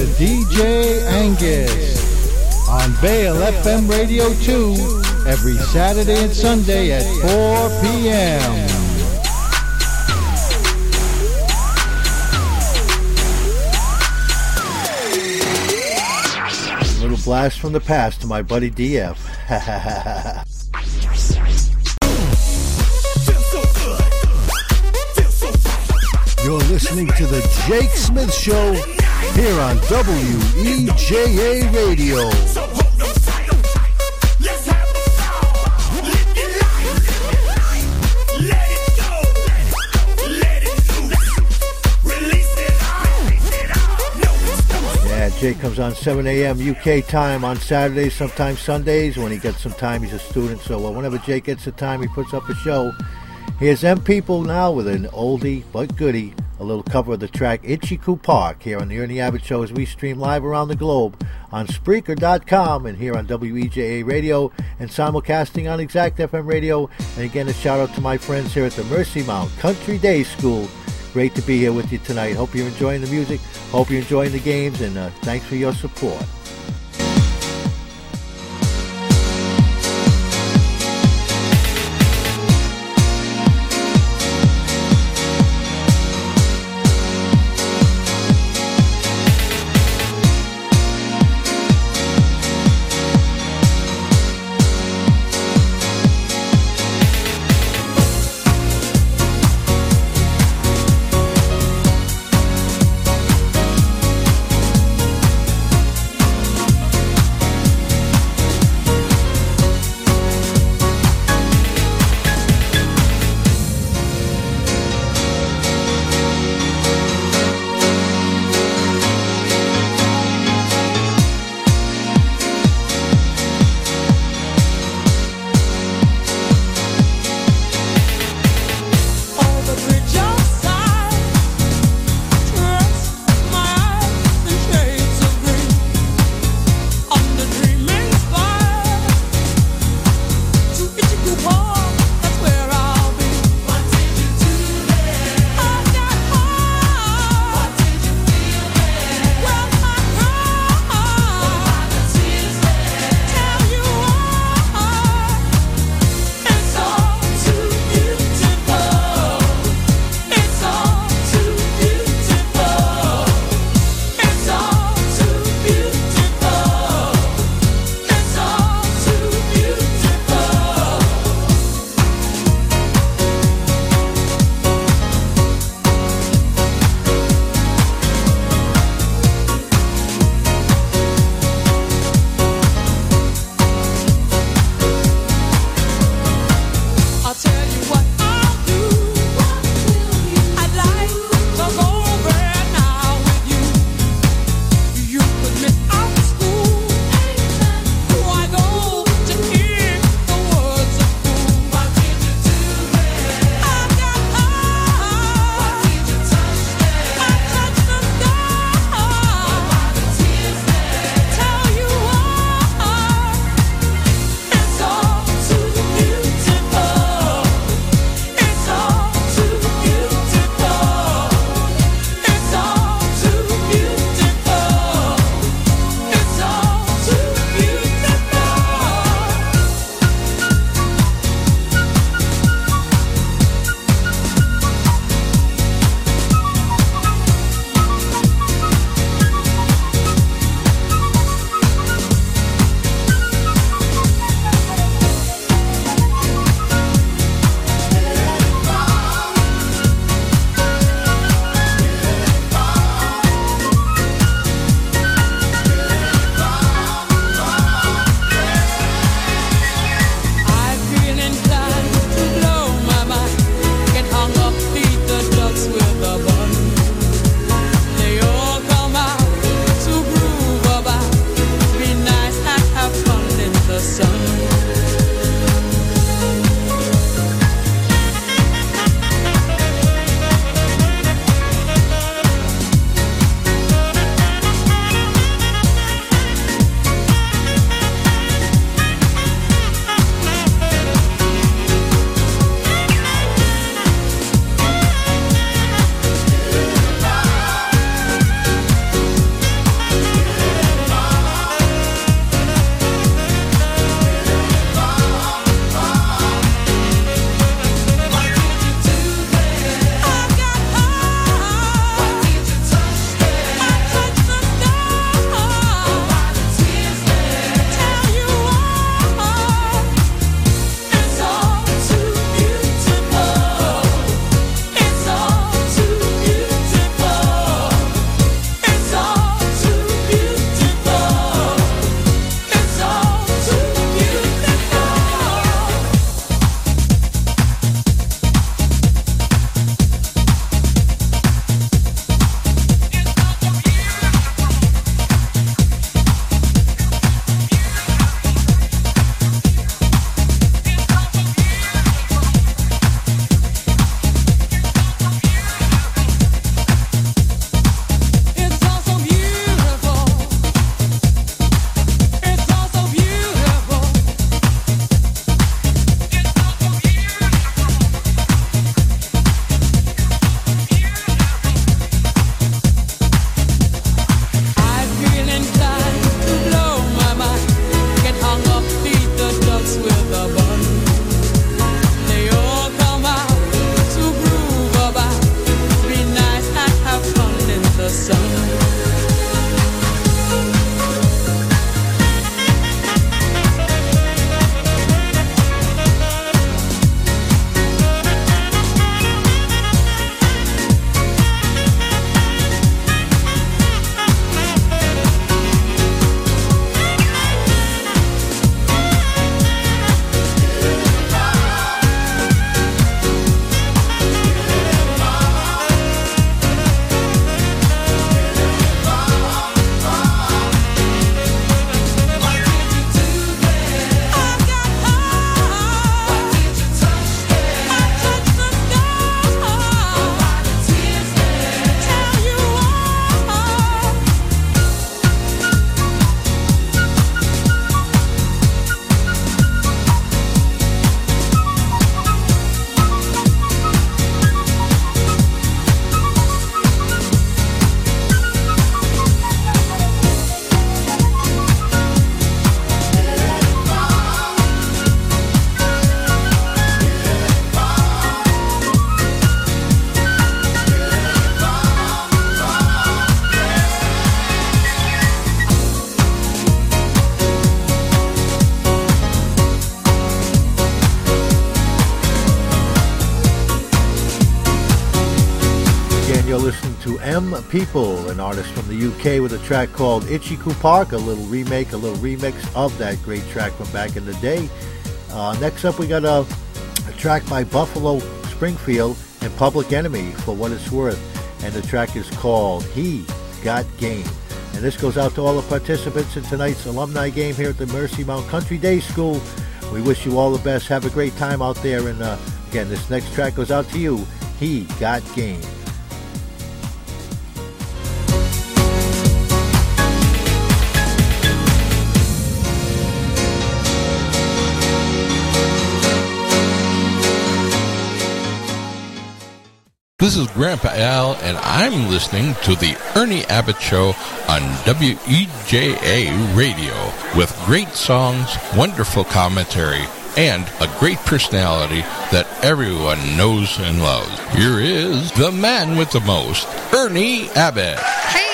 Speaker 18: To
Speaker 2: DJ Angus on Vale FM Radio 2 every Saturday and Sunday at 4 p.m. Little blast from the past to my buddy DF. You're listening to the Jake Smith Show here on WEJA Radio. Yeah, Jake comes on 7 a.m. UK time on Saturdays, sometimes Sundays. When he gets some time, he's a student. So uh, whenever Jake gets the time, he puts up a show. Here's M People now with an oldie but goodie, a little cover of the track Itchycoo Park here on the Ernie Abbott Show as we stream live around the globe on Spreaker.com and here on WEJA Radio and simulcasting on Exact FM Radio. And again, a shout out to my friends here at the Mercymount Country Day School. Great to be here with you tonight. Hope you're enjoying the music. Hope you're enjoying the games, and uh, thanks for your support. People, an artist from the UK with a track called Itchycoo Park, a little remake, a little remix of that great track from back in the day. Uh, next up, we got a, a track by Buffalo Springfield and Public Enemy, for what it's worth. And the track is called He Got Game. And this goes out to all the participants in tonight's alumni game here at the Mercymount Country Day School. We wish you all the best. Have a great time out there. And uh, again, this next track goes out to you. He Got Game.
Speaker 19: This is Grandpa Al, and I'm listening to the Ernie Abbott Show on WEJA Radio with great songs, wonderful commentary, and a great personality that everyone knows and loves. Here is the man with the most, Ernie Abbott.
Speaker 11: Everybody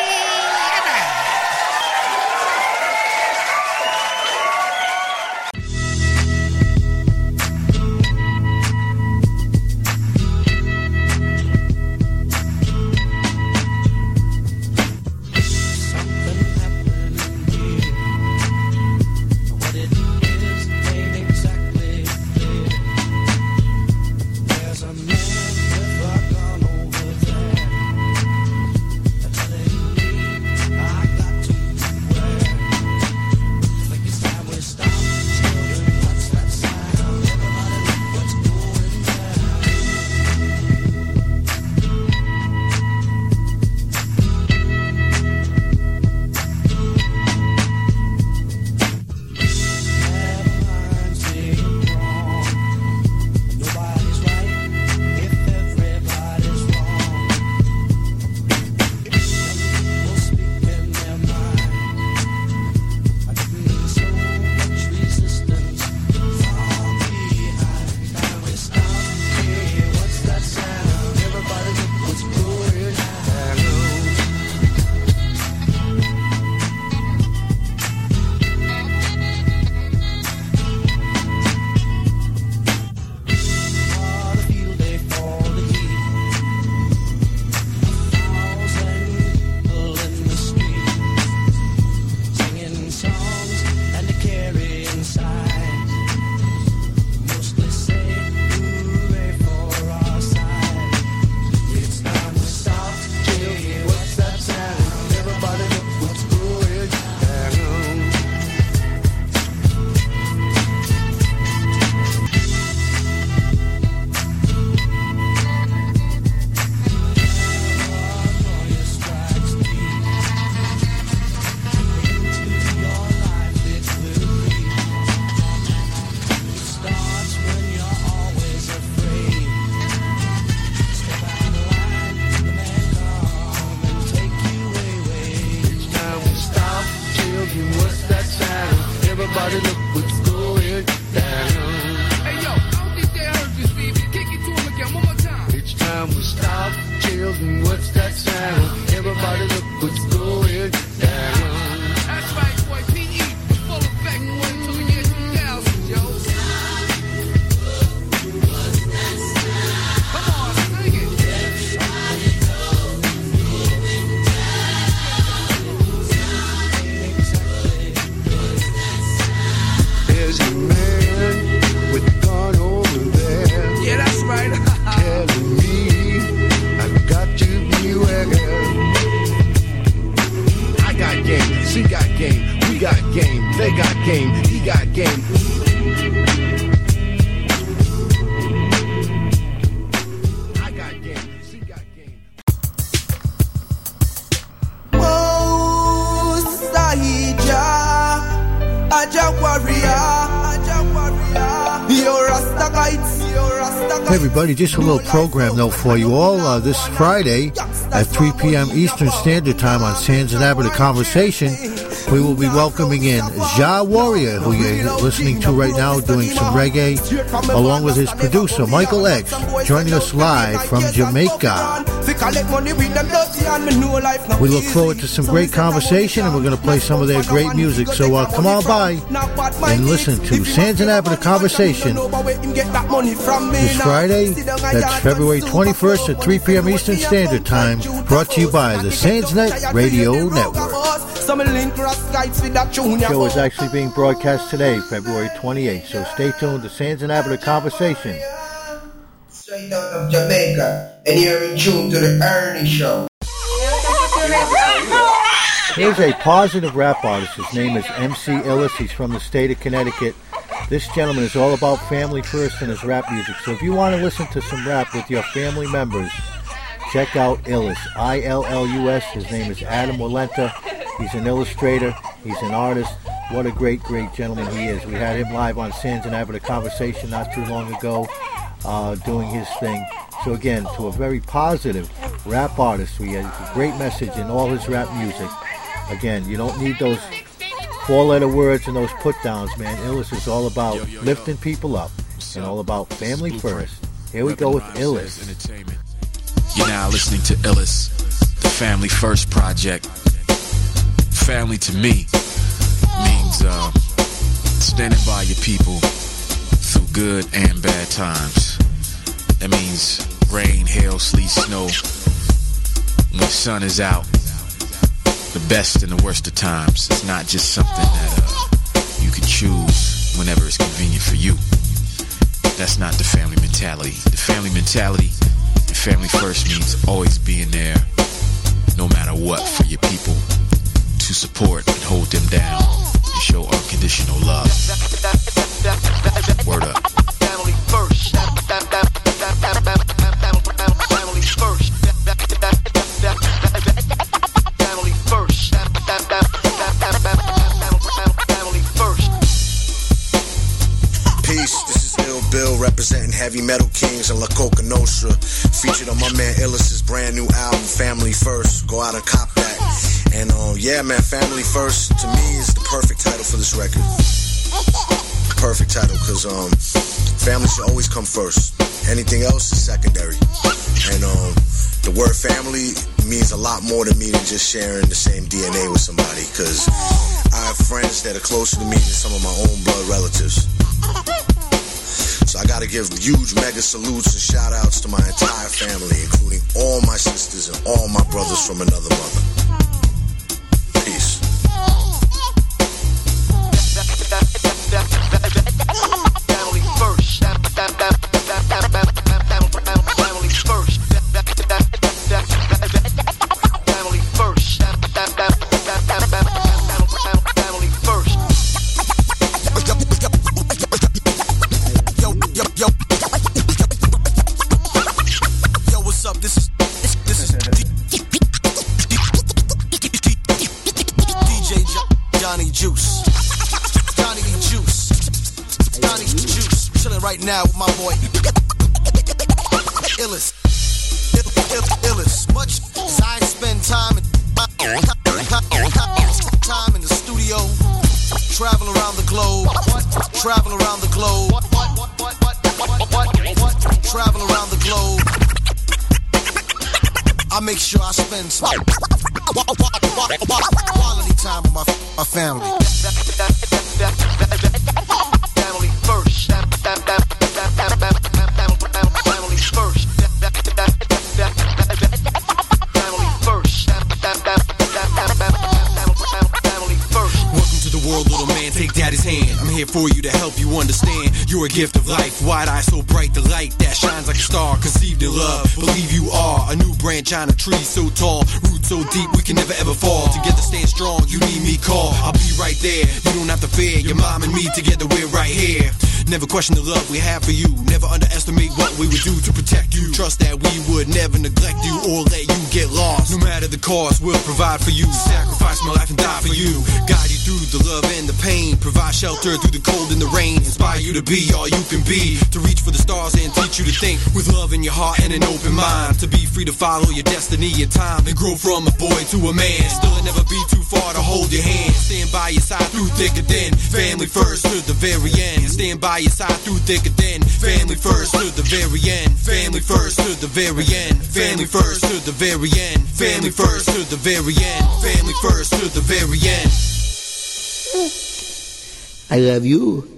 Speaker 11: everybody,
Speaker 2: just a little program note for you all. Uh, this Friday at 3 p.m. Eastern Standard Time on Sands and Abbott, a conversation we will be welcoming in Ja Warrior, who you're listening to right now, doing some reggae, along with his producer, Michael X, joining us live from Jamaica. We look forward to some great conversation, and we're going to play some of their great music. So uh, come on by and listen to Sands and the conversation this Friday. That's February 21st at 3 p.m. Eastern Standard Time, brought to you by the Sandsnet Radio Network. The show is actually being broadcast today, February 28th, so stay tuned to Sands and the conversation.
Speaker 20: Straight out of Jamaica, and you're in tune to the Ernie Show.
Speaker 2: Here's a positive rap artist. His name is MC Illus. He's from the state of Connecticut. This gentleman is all about family first in his rap music. So if you want to listen to some rap with your family members, check out Illus. I L L U S. His name is Adam Walenta. He's an illustrator. He's an artist. What a great, great gentleman he is. We had him live on Sands and having a conversation not too long ago, uh, doing his thing. So again, to a very positive rap artist, we had a great message in all his rap music. Again, you don't need those four-letter words and those put-downs, man. Illus is all about lifting people up and all about family first. Here we go with Illus.
Speaker 21: You're now listening to Illus, the Family First Project. Family to me means uh, standing by your people through good and bad times. That means rain, hail, sleet, snow. When the sun is out, the best and the worst of times. It's not just something that uh, you can choose whenever it's convenient for you. That's not the family mentality. The family mentality and family first means always being there, no matter what, for your people to support and hold them down and show unconditional love. Word up.
Speaker 22: Bill representing Heavy Metal Kings and La Coka Nostra. Featured on my man Illus's brand new album, Family First. Go out and cop that. And um, yeah, man, Family First to me is the perfect title for this record. Perfect title, because um, family should always come first. Anything else is secondary. And um, the word family means a lot more to me than just sharing the same DNA with somebody, because I have friends that are closer to me than some of my own blood relatives. So I gotta give huge mega salutes and shout outs to my entire family, including all my sisters and all my brothers from another mother.
Speaker 15: Travel around the globe, travel around the globe, travel around the globe. I make sure I spend some quality time with my, my family.
Speaker 23: Here for you to help you understand. You're a gift of life. Wide eye so bright, the light that shines like a star. Conceived in love. Believe you are a new branch on a tree so tall. Roots so deep, we can never ever fall. Together stand strong. You need me, call. I'll be right there. You don't have to fear. Your mom and me together, we're right here. Never question the love we have for you. Never underestimate what we would do to protect you. Trust that we would never neglect you or let you get lost. No matter the cost, we'll provide for you. Sacrifice my life and die for you. Guide you through the love and the pain. Provide shelter through the cold and the rain. Inspire you to be all you can be. To reach for the stars and teach you to think with love in your heart and an open mind. To be free to follow your destiny in time and grow from a boy to a man. Still, it never be too far to hold your hand. Stand by your side through thick and thin. Family first to the very end. Stand by side through thick and thin. Family first to the very end. Family first to the very end. Family first to the very end. Family first to the very end. Family first to the very end.
Speaker 24: I love you.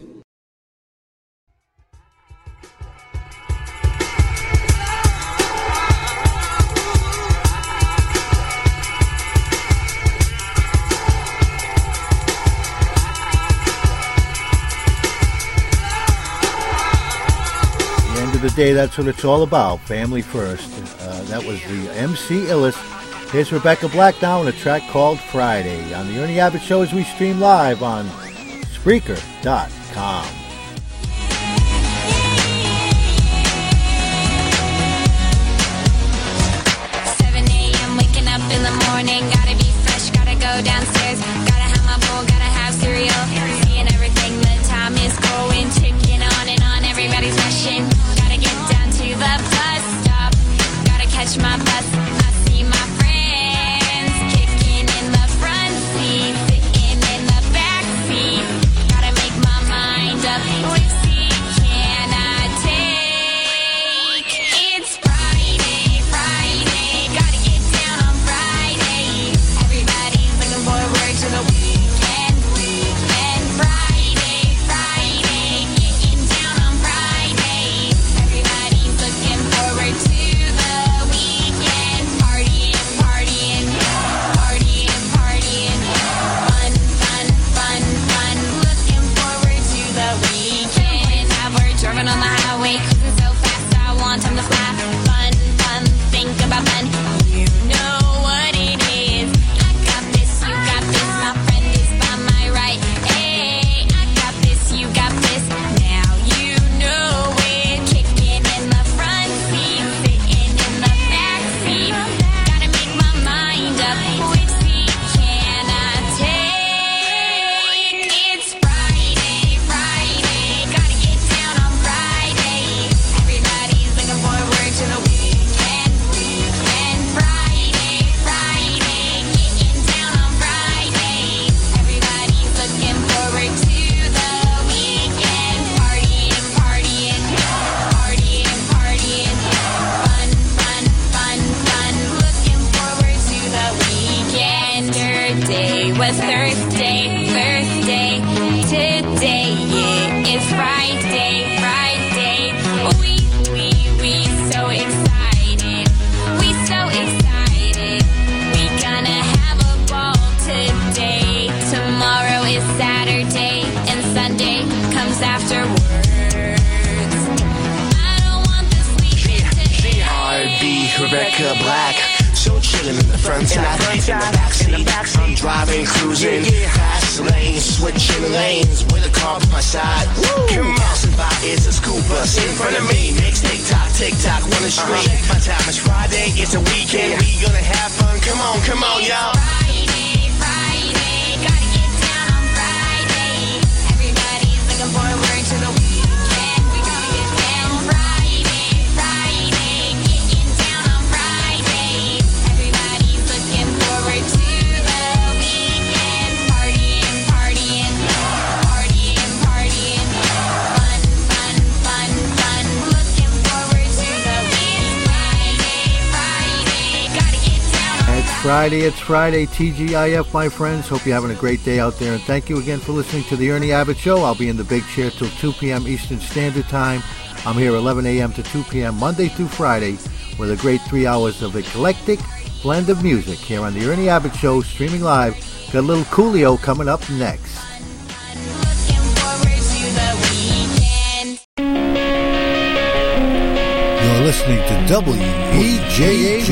Speaker 2: The day, that's what it's all about. Family first. Uh, that was the MC Illus. Here's Rebecca Black now in a track called Friday on the Ernie Abbott Show as we stream live on Spreaker.com.
Speaker 18: 7 a.m. waking up in the morning. In the
Speaker 11: backseat. I'm driving, cruising, yeah fast lane, switching lanes with a car by my side. Come on, somebody is a scoop bus in front of me. Next tick tock, tick tock, one is straight. My time is Friday, it's a weekend. We gonna have fun. Come on, come on, y'all.
Speaker 18: Friday,
Speaker 2: it's Friday, TGIF, my friends. Hope you're having a great day out there. And thank you again for listening to the Ernie Abbott Show. I'll be in the big chair till 2 p.m. Eastern Standard Time. I'm here 11 a.m. to 2 p.m. Monday through Friday with a great three hours of eclectic blend of music here on the Ernie Abbott Show, streaming live. Got a little Coolio coming up next. You're listening to WEJA.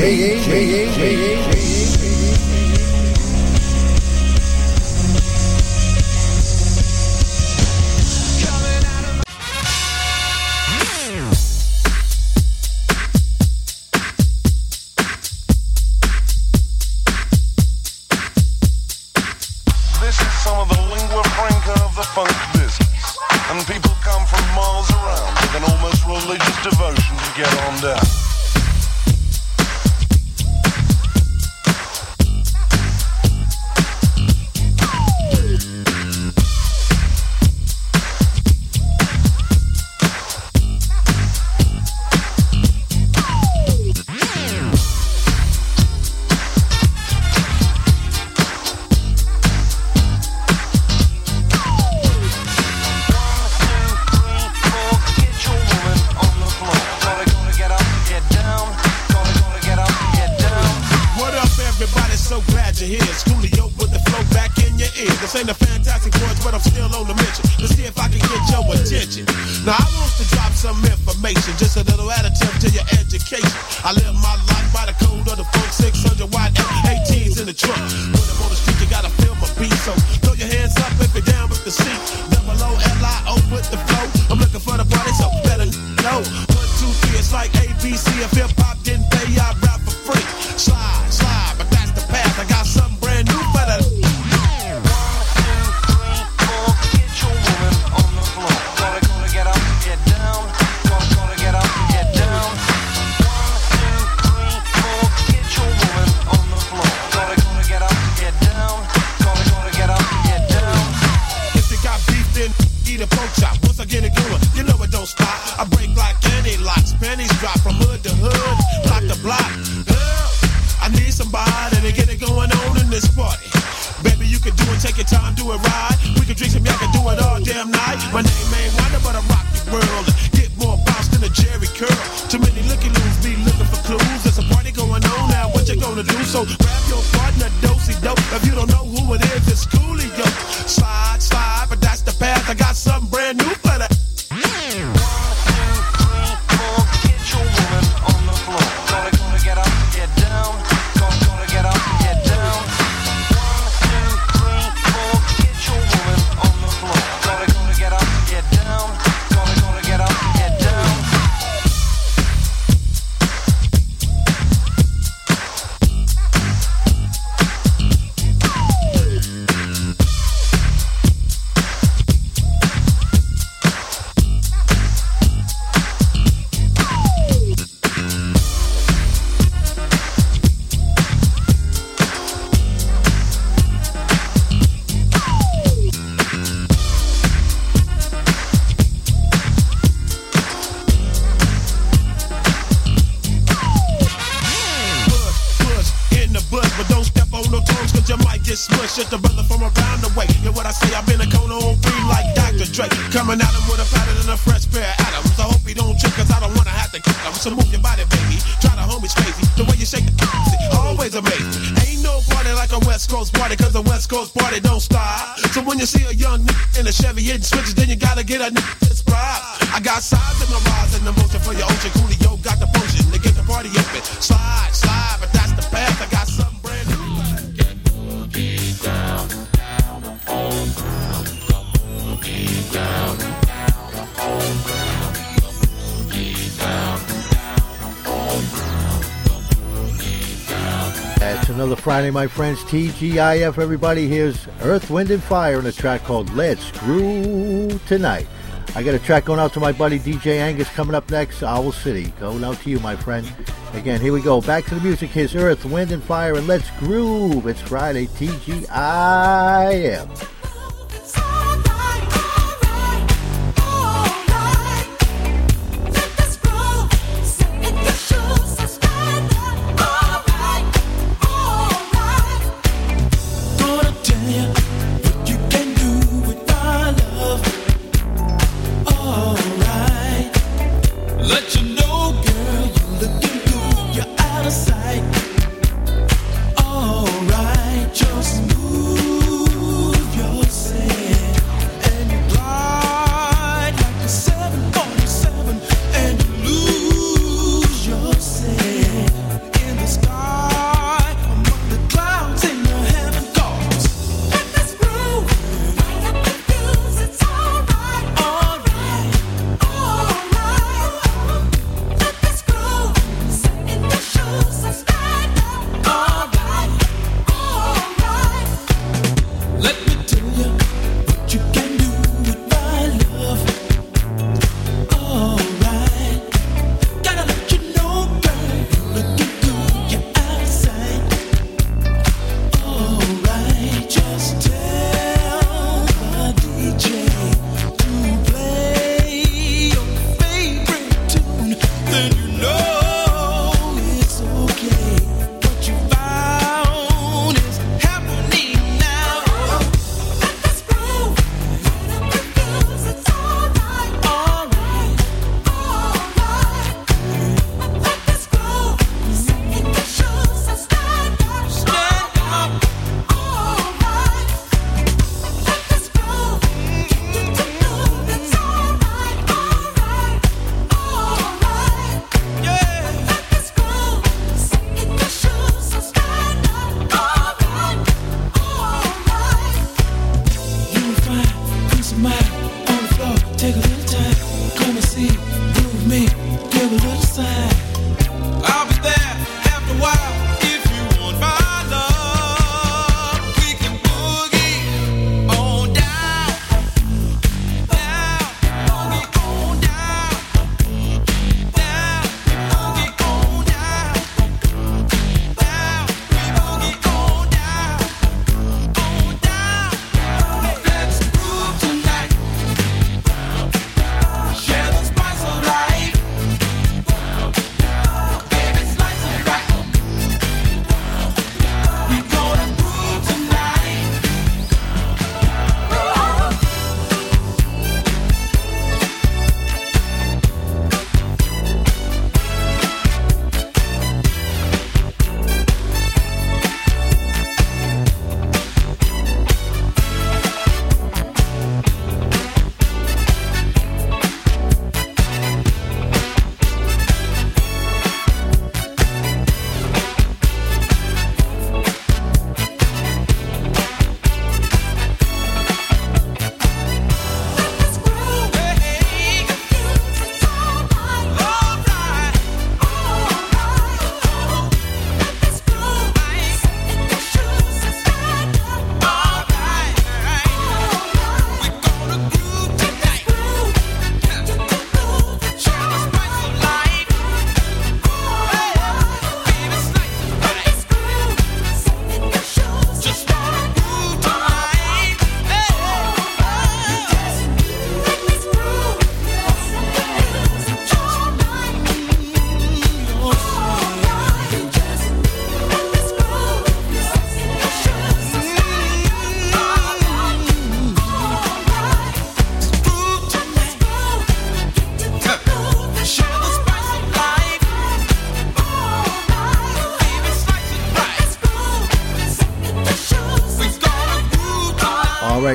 Speaker 2: TGIF, everybody. Here's Earth, Wind, and Fire in a track called Let's Groove Tonight. I got a track going out to my buddy DJ Angus coming up next, Owl City. Going out to you, my friend. Again, here we go. Back to the music. Here's Earth, Wind, and Fire, and let's groove. It's Friday, TGIF.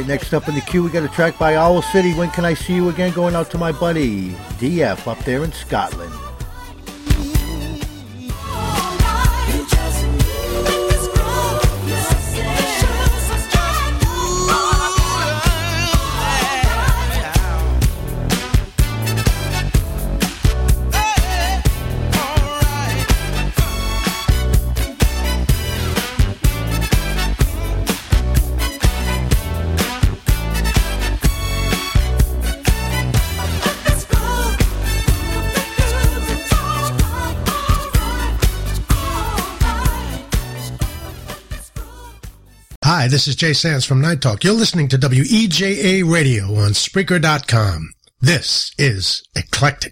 Speaker 25: right,
Speaker 2: next up in the queue, we got a track by Owl City. When can I see you again? Going out to my buddy DF up there in Scotland.
Speaker 5: this is Jay Sands from Night Talk. You're listening to WEJA Radio on Spreaker.com. This is Eclectic.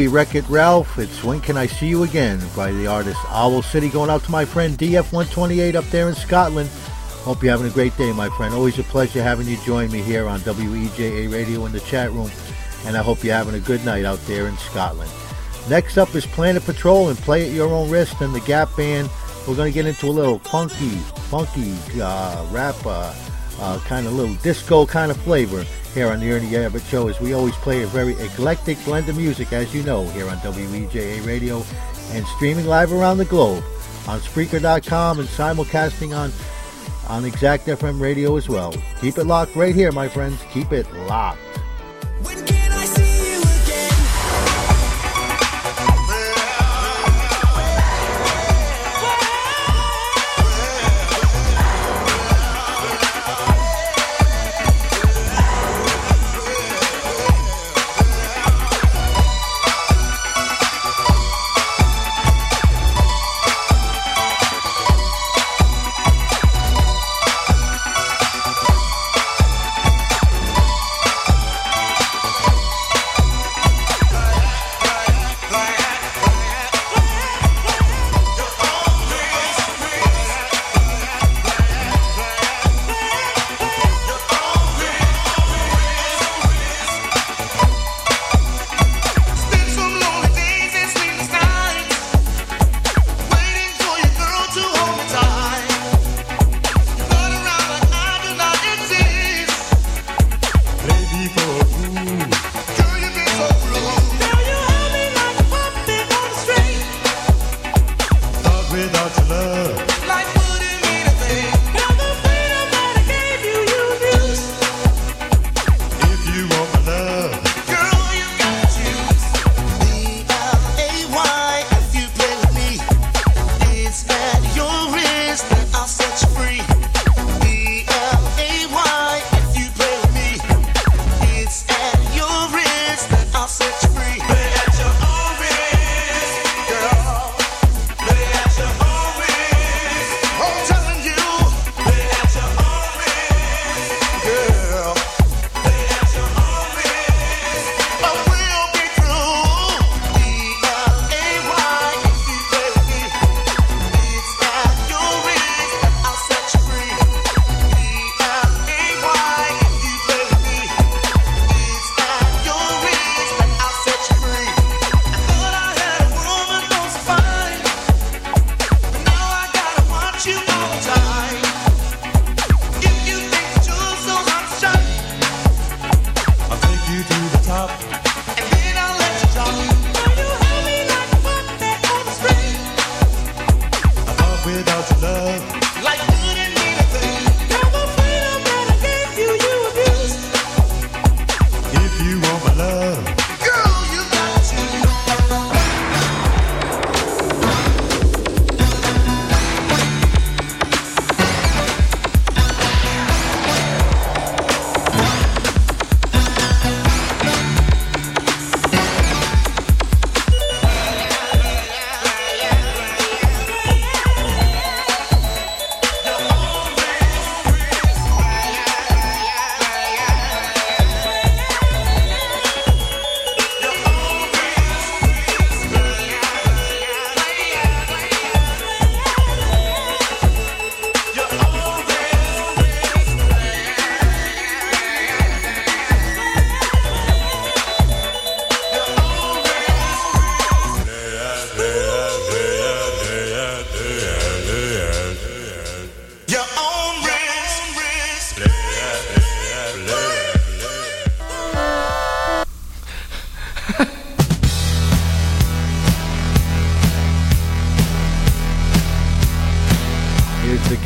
Speaker 2: Movie Wreck It Ralph, it's When Can I See You Again by the artist Owl City. Going out to my friend DF128 up there in Scotland. Hope you're having a great day, my friend. Always a pleasure having you join me here on WEJA Radio in the chat room. And I hope you're having a good night out there in Scotland. Next up is Planet Patrol and Play at Your Own Risk and the Gap Band. We're going to get into a little funky, funky uh, rap, uh, uh, kind of little disco kind of flavor here on the Ernie Abbott Show as we always play a very eclectic blend of music, as you know, here on WEJA Radio and streaming live around the globe on Spreaker.com and simulcasting on, on Exact FM Radio as well. Keep it locked right here, my friends. Keep it locked.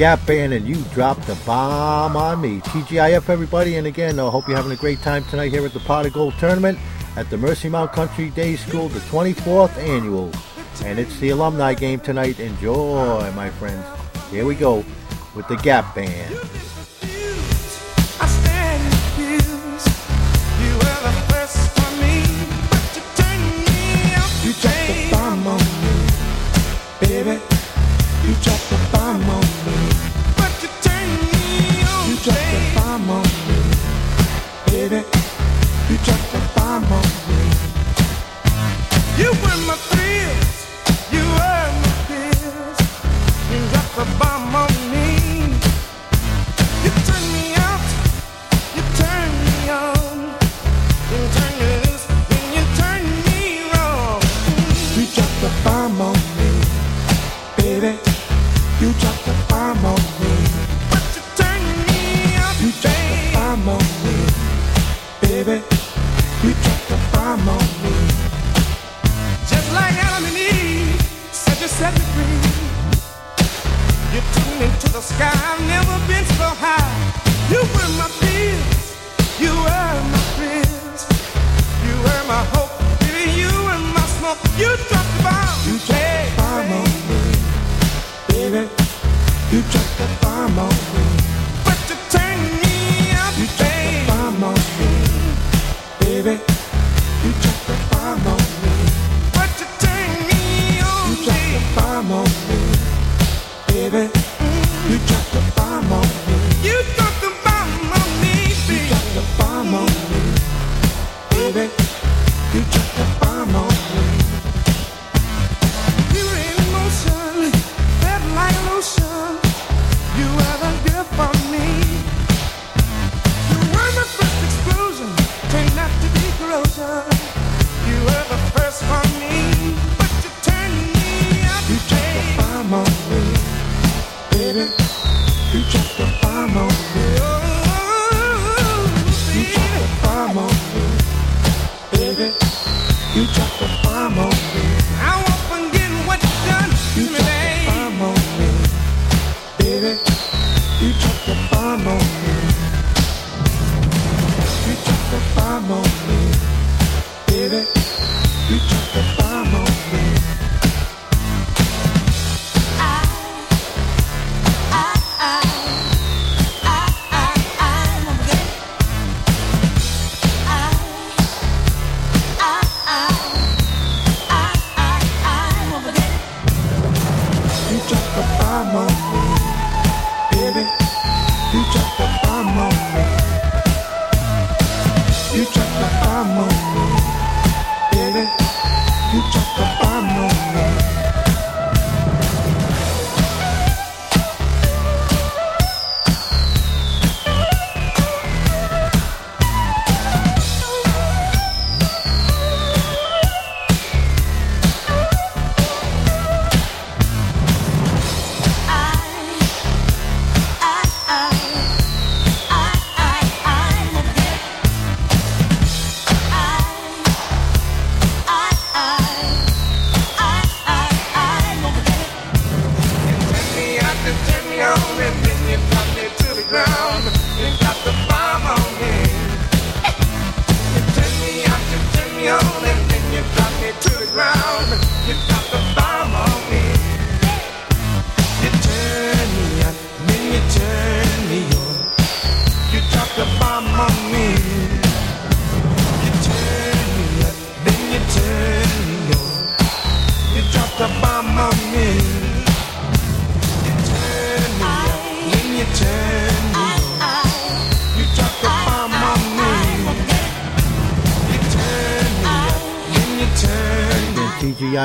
Speaker 2: Gap Band, and you dropped the bomb on me. TGIF, everybody, and again, I hope you're having a great time tonight here at the Pot of Gold Tournament at the Mercymount Country Day School, the 24th annual. And it's the alumni game tonight. Enjoy, my friends. Here we go with the Gap Band.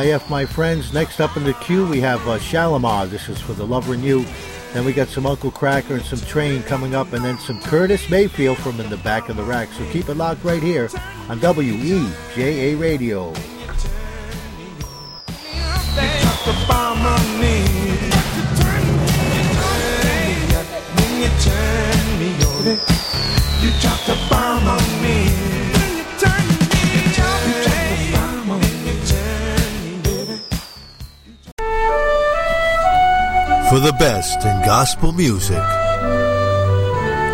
Speaker 1: My friends.
Speaker 2: Next up in the queue, we have uh, Shalimar. This is for the Lover in You. Then we got some Uncle Kracker and some Train coming up, and then some Curtis Mayfield from In the Back of the Rack. So keep it locked right here on WEJA Radio.
Speaker 1: You dropped a bomb on
Speaker 2: best in gospel music.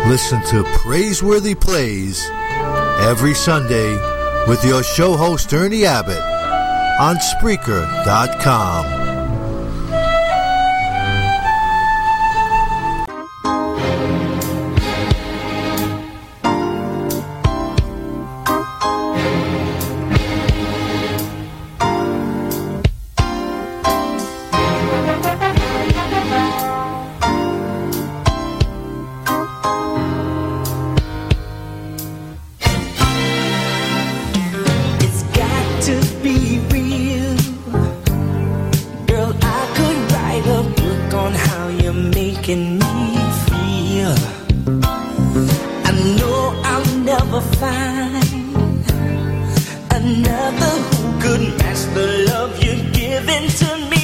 Speaker 2: Listen to Praiseworthy Plays every Sunday with your show host Ernie Abbott on Spreaker.com.
Speaker 12: good master love you're giving to me.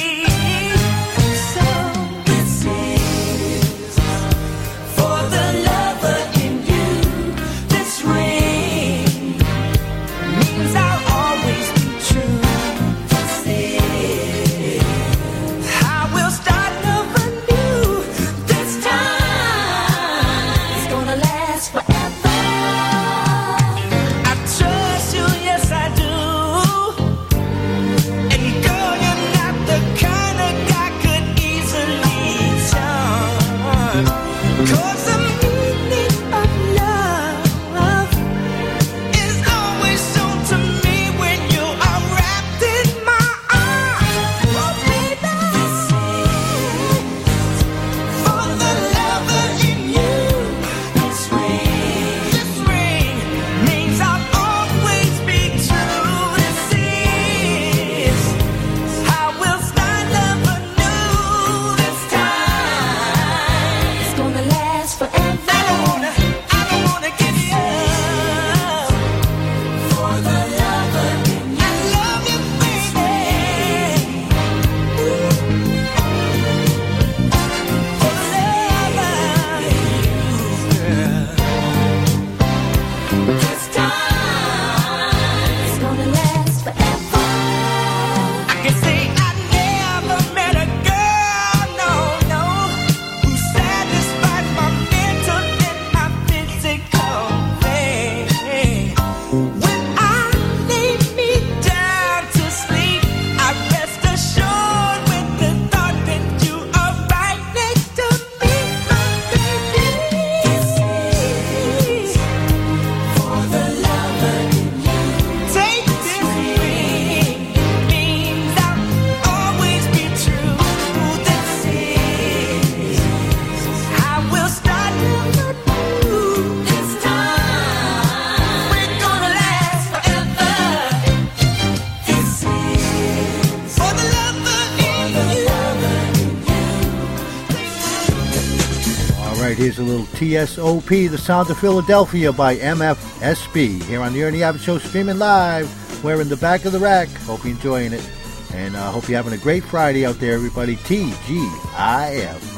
Speaker 2: TSOP, The Sound of Philadelphia by MFSB, here on the Ernie Abbott Show, streaming live. We're in the back of the rack. Hope you're enjoying it. And I uh, hope you're having a great Friday out there, everybody. TGIF.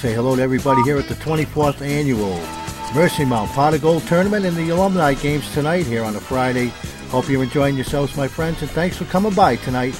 Speaker 2: say hello to everybody here at the 24th annual Mercymount Pot of Gold Tournament and the Alumni Games tonight here on a Friday. Hope you're enjoying yourselves, my friends, and thanks for coming by tonight.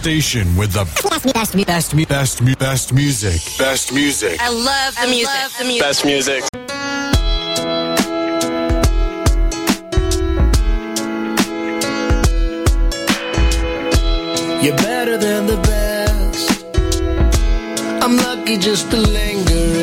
Speaker 26: station with the best, best, best, best, best, music. Best music.
Speaker 9: I love the I music. Love the music.
Speaker 26: Best music.
Speaker 11: You're better than the best. I'm lucky just to linger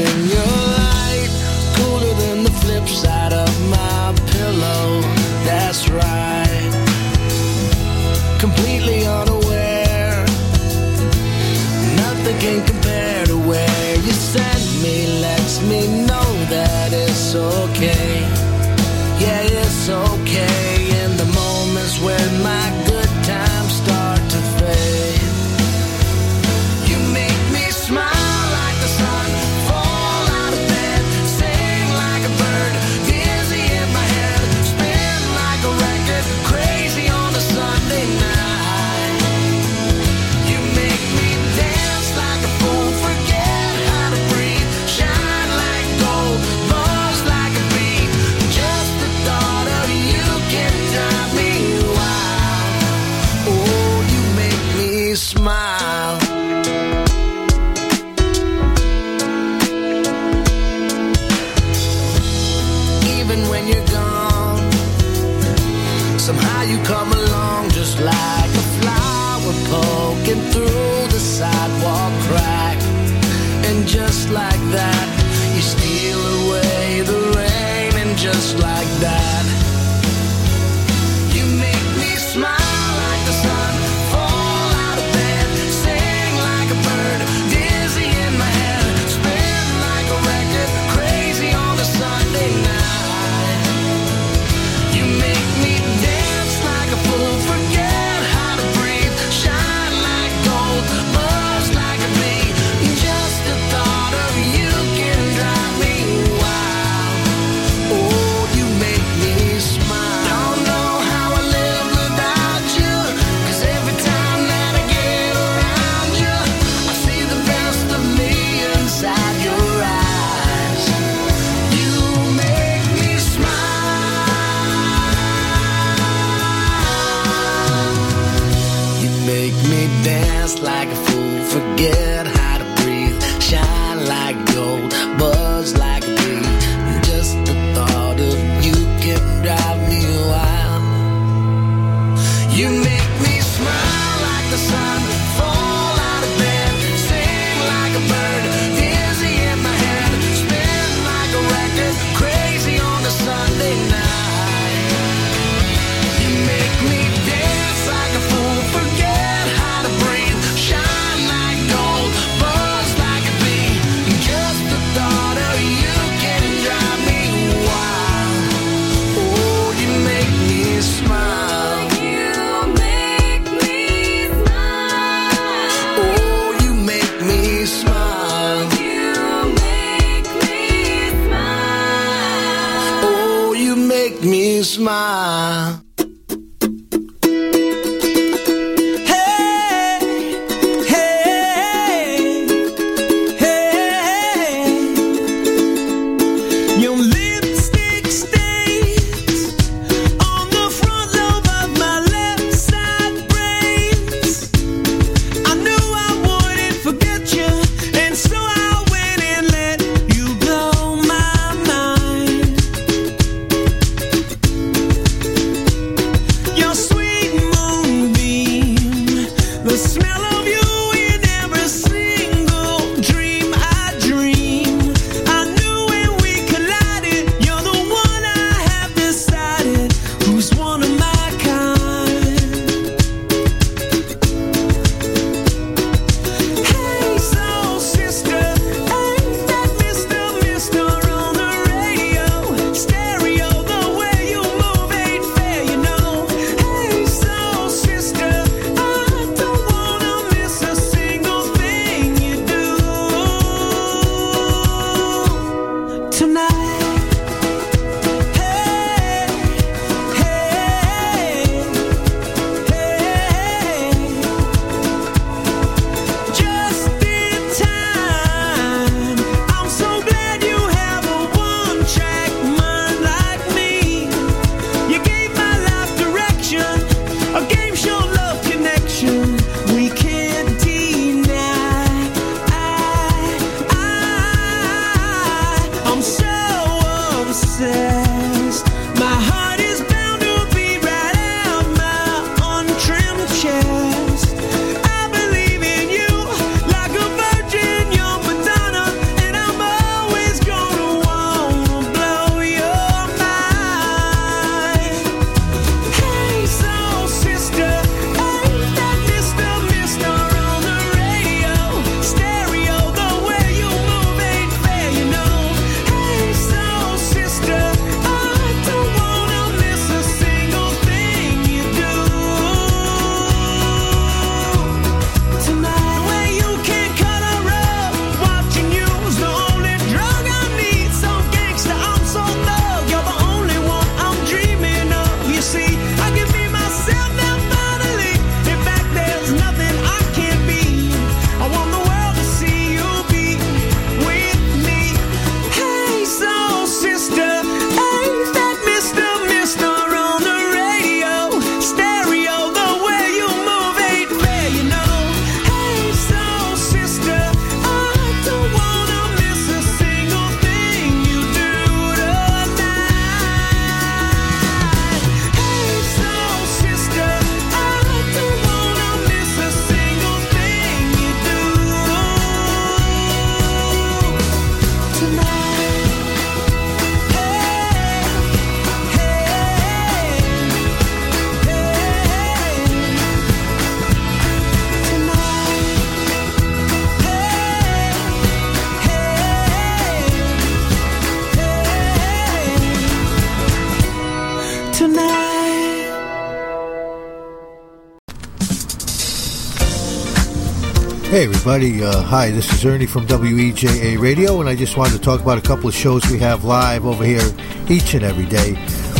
Speaker 2: everybody, uh, hi, this is Ernie from WEJA Radio, and I just wanted to talk about a couple of shows we have live over here each and every day.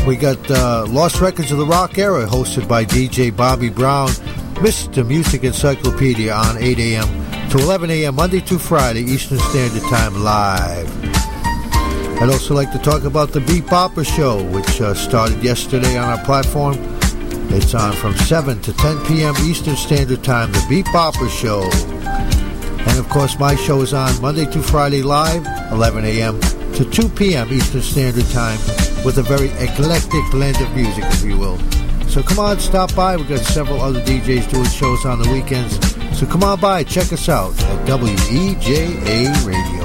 Speaker 2: We got uh, Lost Records of the Rock Era, hosted by DJ Bobby Brown, Mr. Music Encyclopedia on 8 a.m. to 11 a.m. Monday to Friday, Eastern Standard Time, live. I'd also like to talk about the Beat Bopper Show, which uh, started yesterday on our platform. It's on from 7 to 10 p.m. Eastern Standard Time, the Beat Bopper Show. And of course, my show is on Monday to Friday live, 11 a.m. to 2 p.m. Eastern Standard Time, with a very eclectic blend of music, if you will. So come on, stop by. We've got several other DJs doing shows on the weekends. So come on by, check us out at WEJA Radio.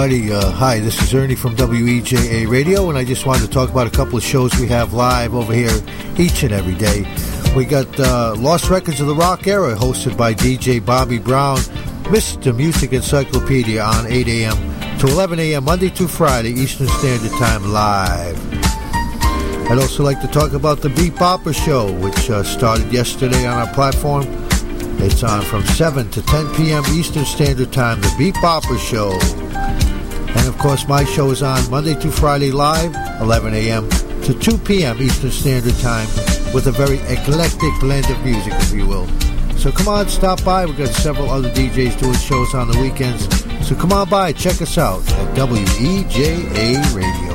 Speaker 2: Everybody. Uh, hi, this is Ernie from WEJA Radio, and I just wanted to talk about a couple of shows we have live over here each and every day. We got uh, Lost Records of the Rock Era, hosted by DJ Bobby Brown, Mr. Music Encyclopedia on 8 a.m. to 11 a.m. Monday to Friday, Eastern Standard Time, live. I'd also like to talk about the Beat Bopper Show, which uh, started yesterday on our platform. It's on from 7 to 10 p.m. Eastern Standard Time, the Beat Bopper Show. And of course, my show is on Monday to Friday live, 11 a.m. to 2 p.m. Eastern Standard Time, with a very eclectic blend of music, if you will. So come on, stop by. We've got several other DJs doing shows on the weekends. So come on by, check us out at WEJA Radio.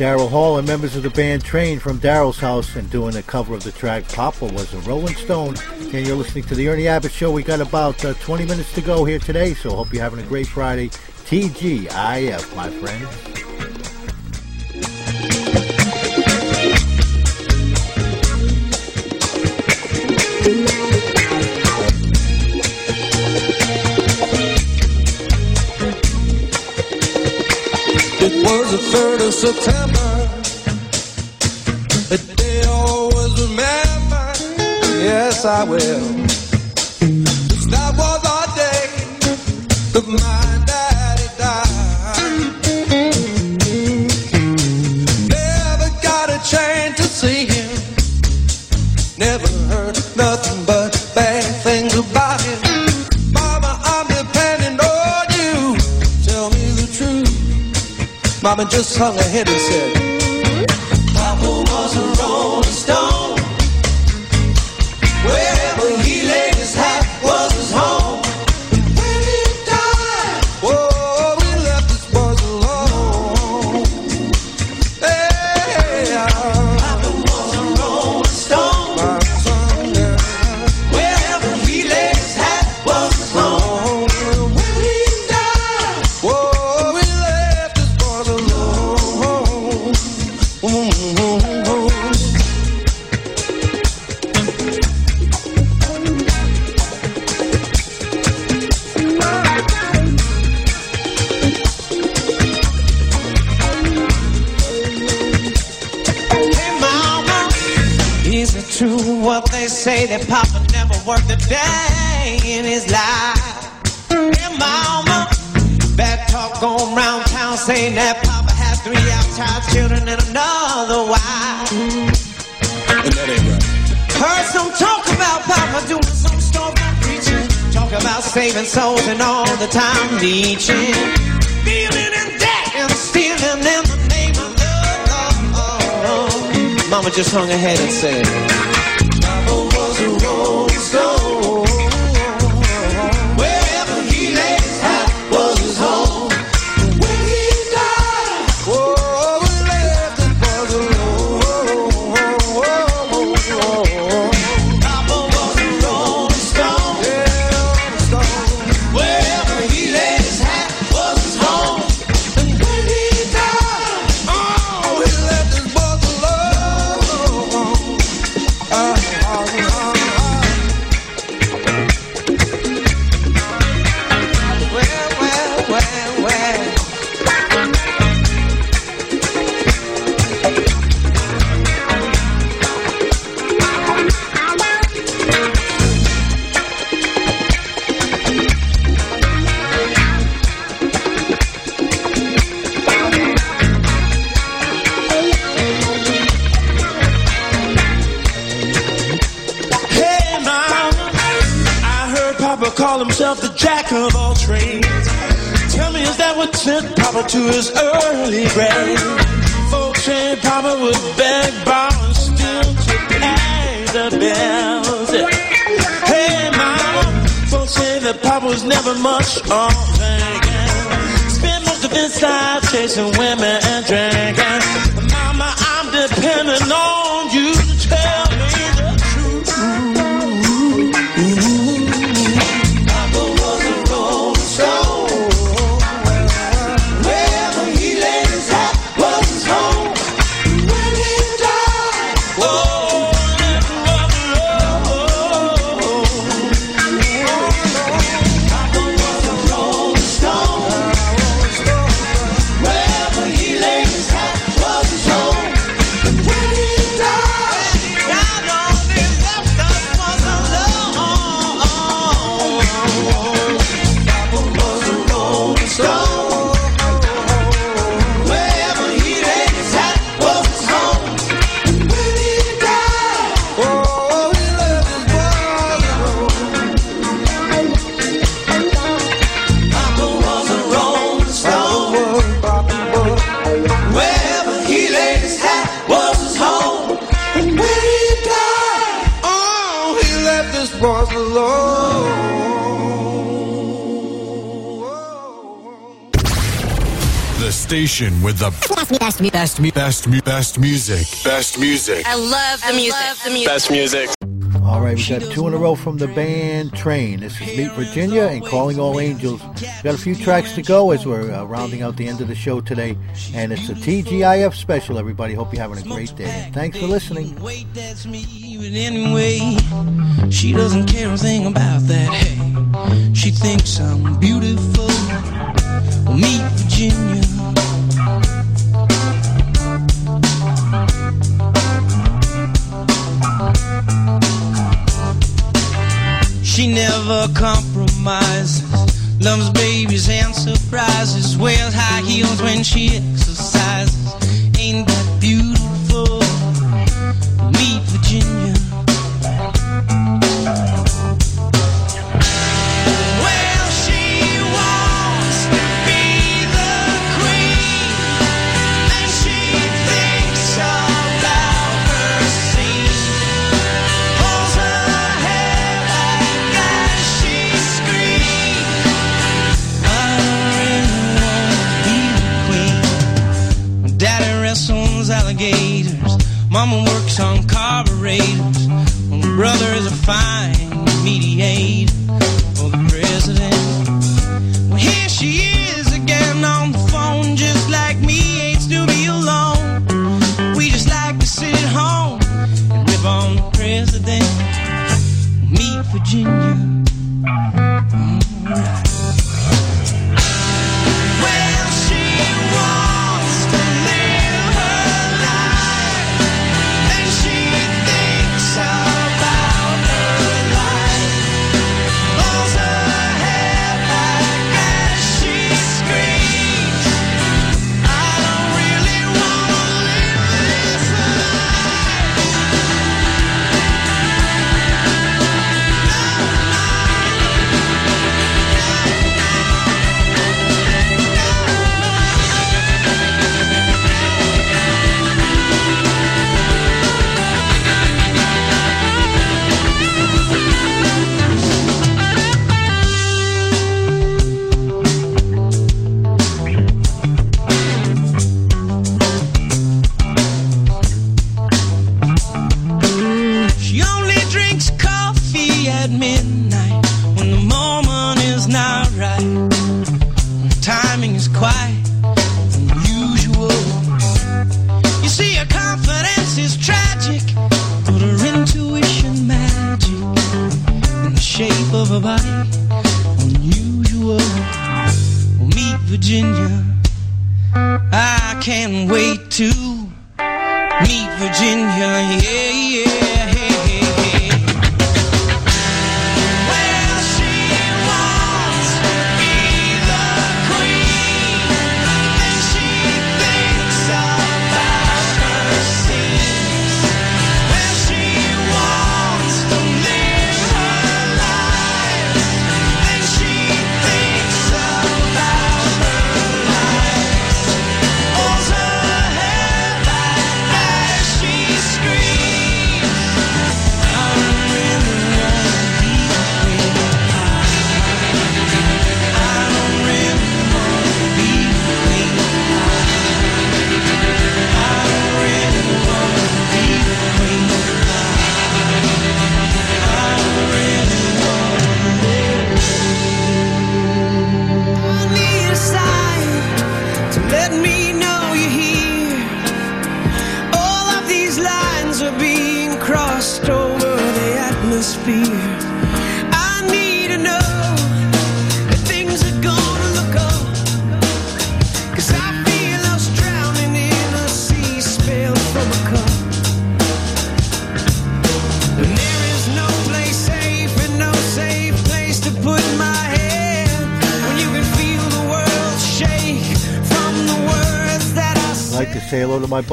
Speaker 2: Daryl Hall and members of the band Train from Daryl's house and doing a cover of the track Papa was a Rolling Stone. And you're listening to the Ernie Abbott Show. We got about uh, 20 minutes to go here today, so hope you're having a great Friday. TGIF, my friends.
Speaker 15: It was the 3rd of September. Yes, I will. That was our day that my daddy died. Never got a chance to see him. Never heard nothing but bad things about him. Mama, I'm depending on you. Tell me the truth. Mama just hung her head and said, say that Papa never worked a day in his life? Hey mama, bad talk going round town saying that Papa has three outside children and another wife.
Speaker 27: And that ain't right.
Speaker 15: Heard some talk about Papa doing some storefront preaching. Talk about saving souls and all the time leeching. Dealing in debt and stealing in the name of love. Mama just hung her head and said, himself the jack of all trades. Tell me, is that what sent Papa to his early grave? Folks say Papa would beg, borrow, and steal to pay the bills. Hey, mom, folks say that Papa was never much on thinking. Spent most of his life chasing women and drinking. Mama, I'm depending on
Speaker 3: station with the best, best, best, best, mu- best music. Best music.
Speaker 9: I love the music. the music.
Speaker 3: Best music.
Speaker 2: All right, we got two in a row from the band Train. This is Meet Virginia and Calling All Angels. We've got a few tracks to go as we're uh, rounding out the end of the show today, and it's a TGIF special. Everybody, hope you're having a great day. Thanks for listening.
Speaker 15: But anyway, she doesn't care a thing about that. Hey, she thinks I'm beautiful. Meet Virginia. She never compromises. Loves babies and surprises. Wears high heels when she exercises. Ain't that beautiful? Meet Virginia. Mama works on carburetors. My brother is a fine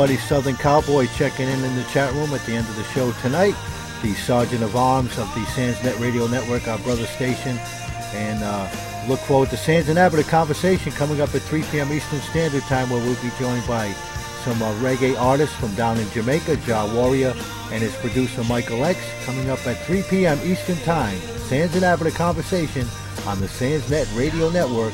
Speaker 2: buddy Southern Cowboy checking in in the chat room at the end of the show tonight. The Sergeant of Arms of the Sandsnet Radio Network, our brother station. And uh, look forward to Sands and Abbott, a conversation coming up at 3 p.m. Eastern Standard Time where we'll be joined by some uh, reggae artists from down in Jamaica, Ja Warrior, and his producer Michael X, coming up at 3 p.m. Eastern Time. Sands and Abbott, a conversation on the Sandsnet Radio Network.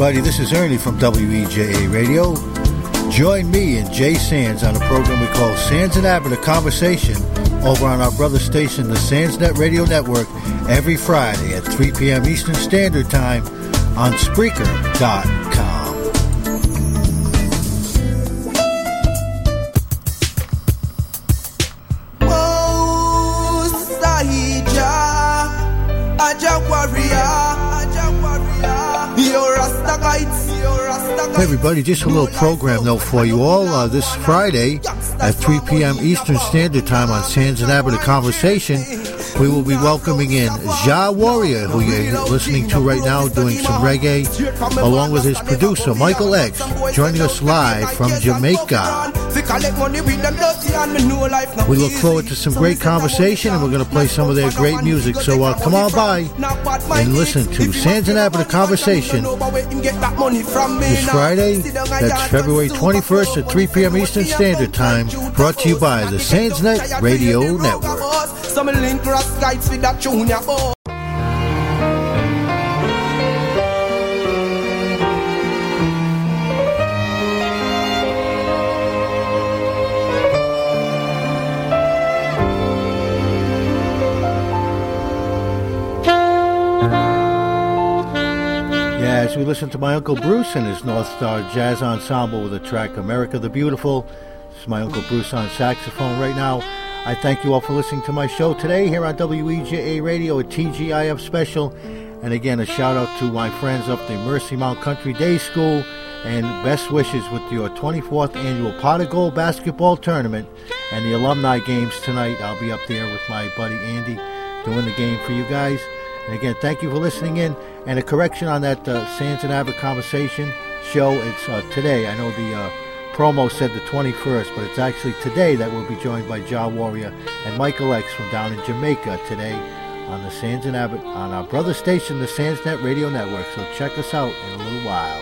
Speaker 2: Everybody, this is Ernie from WEJA Radio. Join me and Jay Sands on a program we call Sands and Abbott, a conversation over on our brother station, the Sandsnet Radio Network, every Friday at 3 p.m. Eastern Standard Time on Spreaker.com.
Speaker 28: Oh, warrior.
Speaker 2: Hey everybody, just a little program note for you all. Uh, this Friday at 3 p.m. Eastern Standard Time on Sands and Abbott, a conversation, we will be welcoming in Ja Warrior, who you're listening to right now, doing some reggae, along with his producer, Michael X, joining us live from Jamaica. We look forward to some great conversation, and we're going to play some of their great music. So uh, come on by and listen to Sands and Abbott, a conversation this Friday. That's February 21st at 3 p.m. Eastern Standard Time. Brought to you by the Sandsnet Radio Network.
Speaker 28: Link with that junior boy.
Speaker 2: As we listen to my Uncle Bruce and his North Star Jazz Ensemble with the track America the Beautiful. This is my Uncle Bruce on saxophone right now. I thank you all for listening to my show today here on WEJA Radio, a TGIF special. And again, a shout out to my friends up the Mercymount Country Day School and best wishes with your 24th annual Pot of Gold basketball tournament and the alumni games tonight. I'll be up there with my buddy Andy doing the game for you guys. And again, thank you for listening in. And a correction on that uh, Sands and Abbott conversation show. It's uh, today. I know the uh, promo said the 21st, but it's actually today that we'll be joined by Ja Warrior and Michael X from down in Jamaica today on the Sands and Abbott on our brother station, the Sandsnet Radio Network. So check us out in a little while.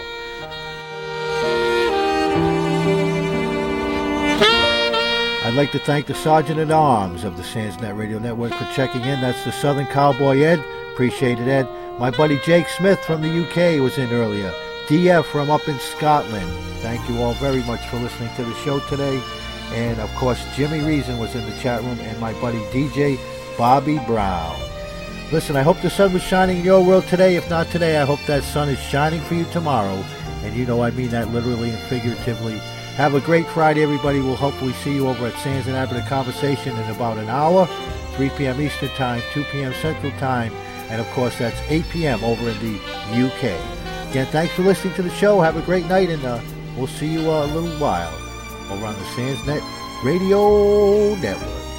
Speaker 2: I'd like to thank the Sergeant at Arms of the Sandsnet Radio Network for checking in. That's the Southern Cowboy Ed. Appreciate it, Ed. My buddy Jake Smith from the UK was in earlier. DF from up in Scotland. Thank you all very much for listening to the show today. And of course, Jimmy Reason was in the chat room, and my buddy DJ Bobby Brown. Listen, I hope the sun was shining in your world today. If not today, I hope that sun is shining for you tomorrow. And you know I mean that literally and figuratively. Have a great Friday, everybody. We'll hopefully see you over at Sands and Abbott Conversation in about an hour, 3 p.m. Eastern Time, 2 p.m. Central Time, and of course that's 8 p.m. over in the UK. Again, thanks for listening to the show. Have a great night, and uh, we'll see you uh, a little while over on the Sandsnet Radio Network.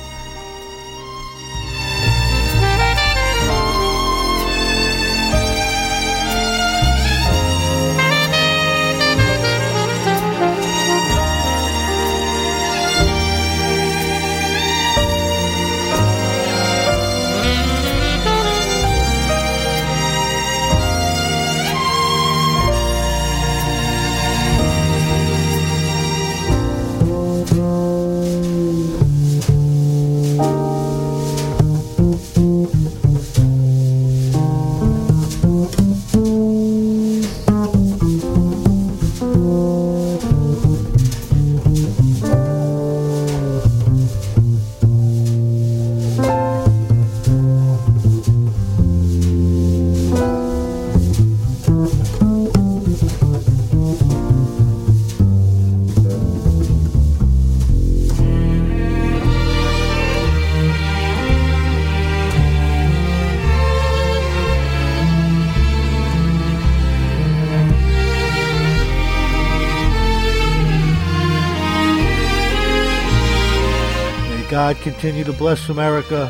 Speaker 2: Continue to bless America,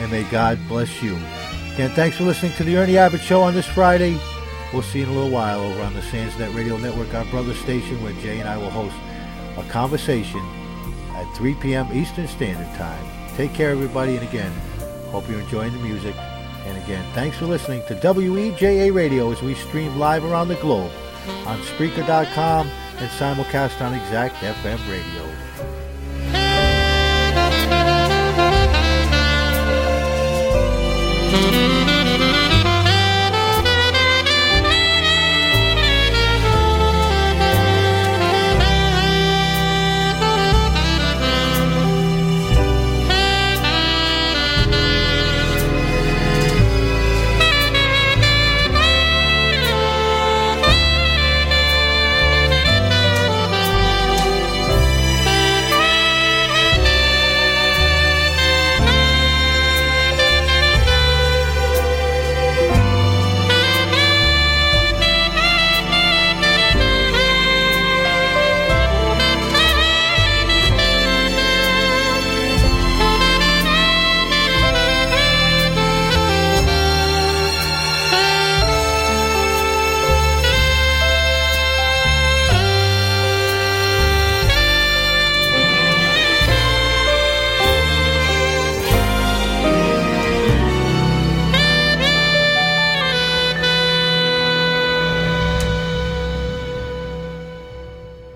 Speaker 2: and may God bless you. Again, thanks for listening to the Ernie Abbott Show on this Friday. We'll see you in a little while over on the Sandsnet Radio Network, our brother station, where Jay and I will host a conversation at 3 p.m. Eastern Standard Time. Take care, everybody, and again, hope you're enjoying the music. And again, thanks for listening to WEJA Radio as we stream live around the globe on Spreaker.com and simulcast on Exact FM Radio.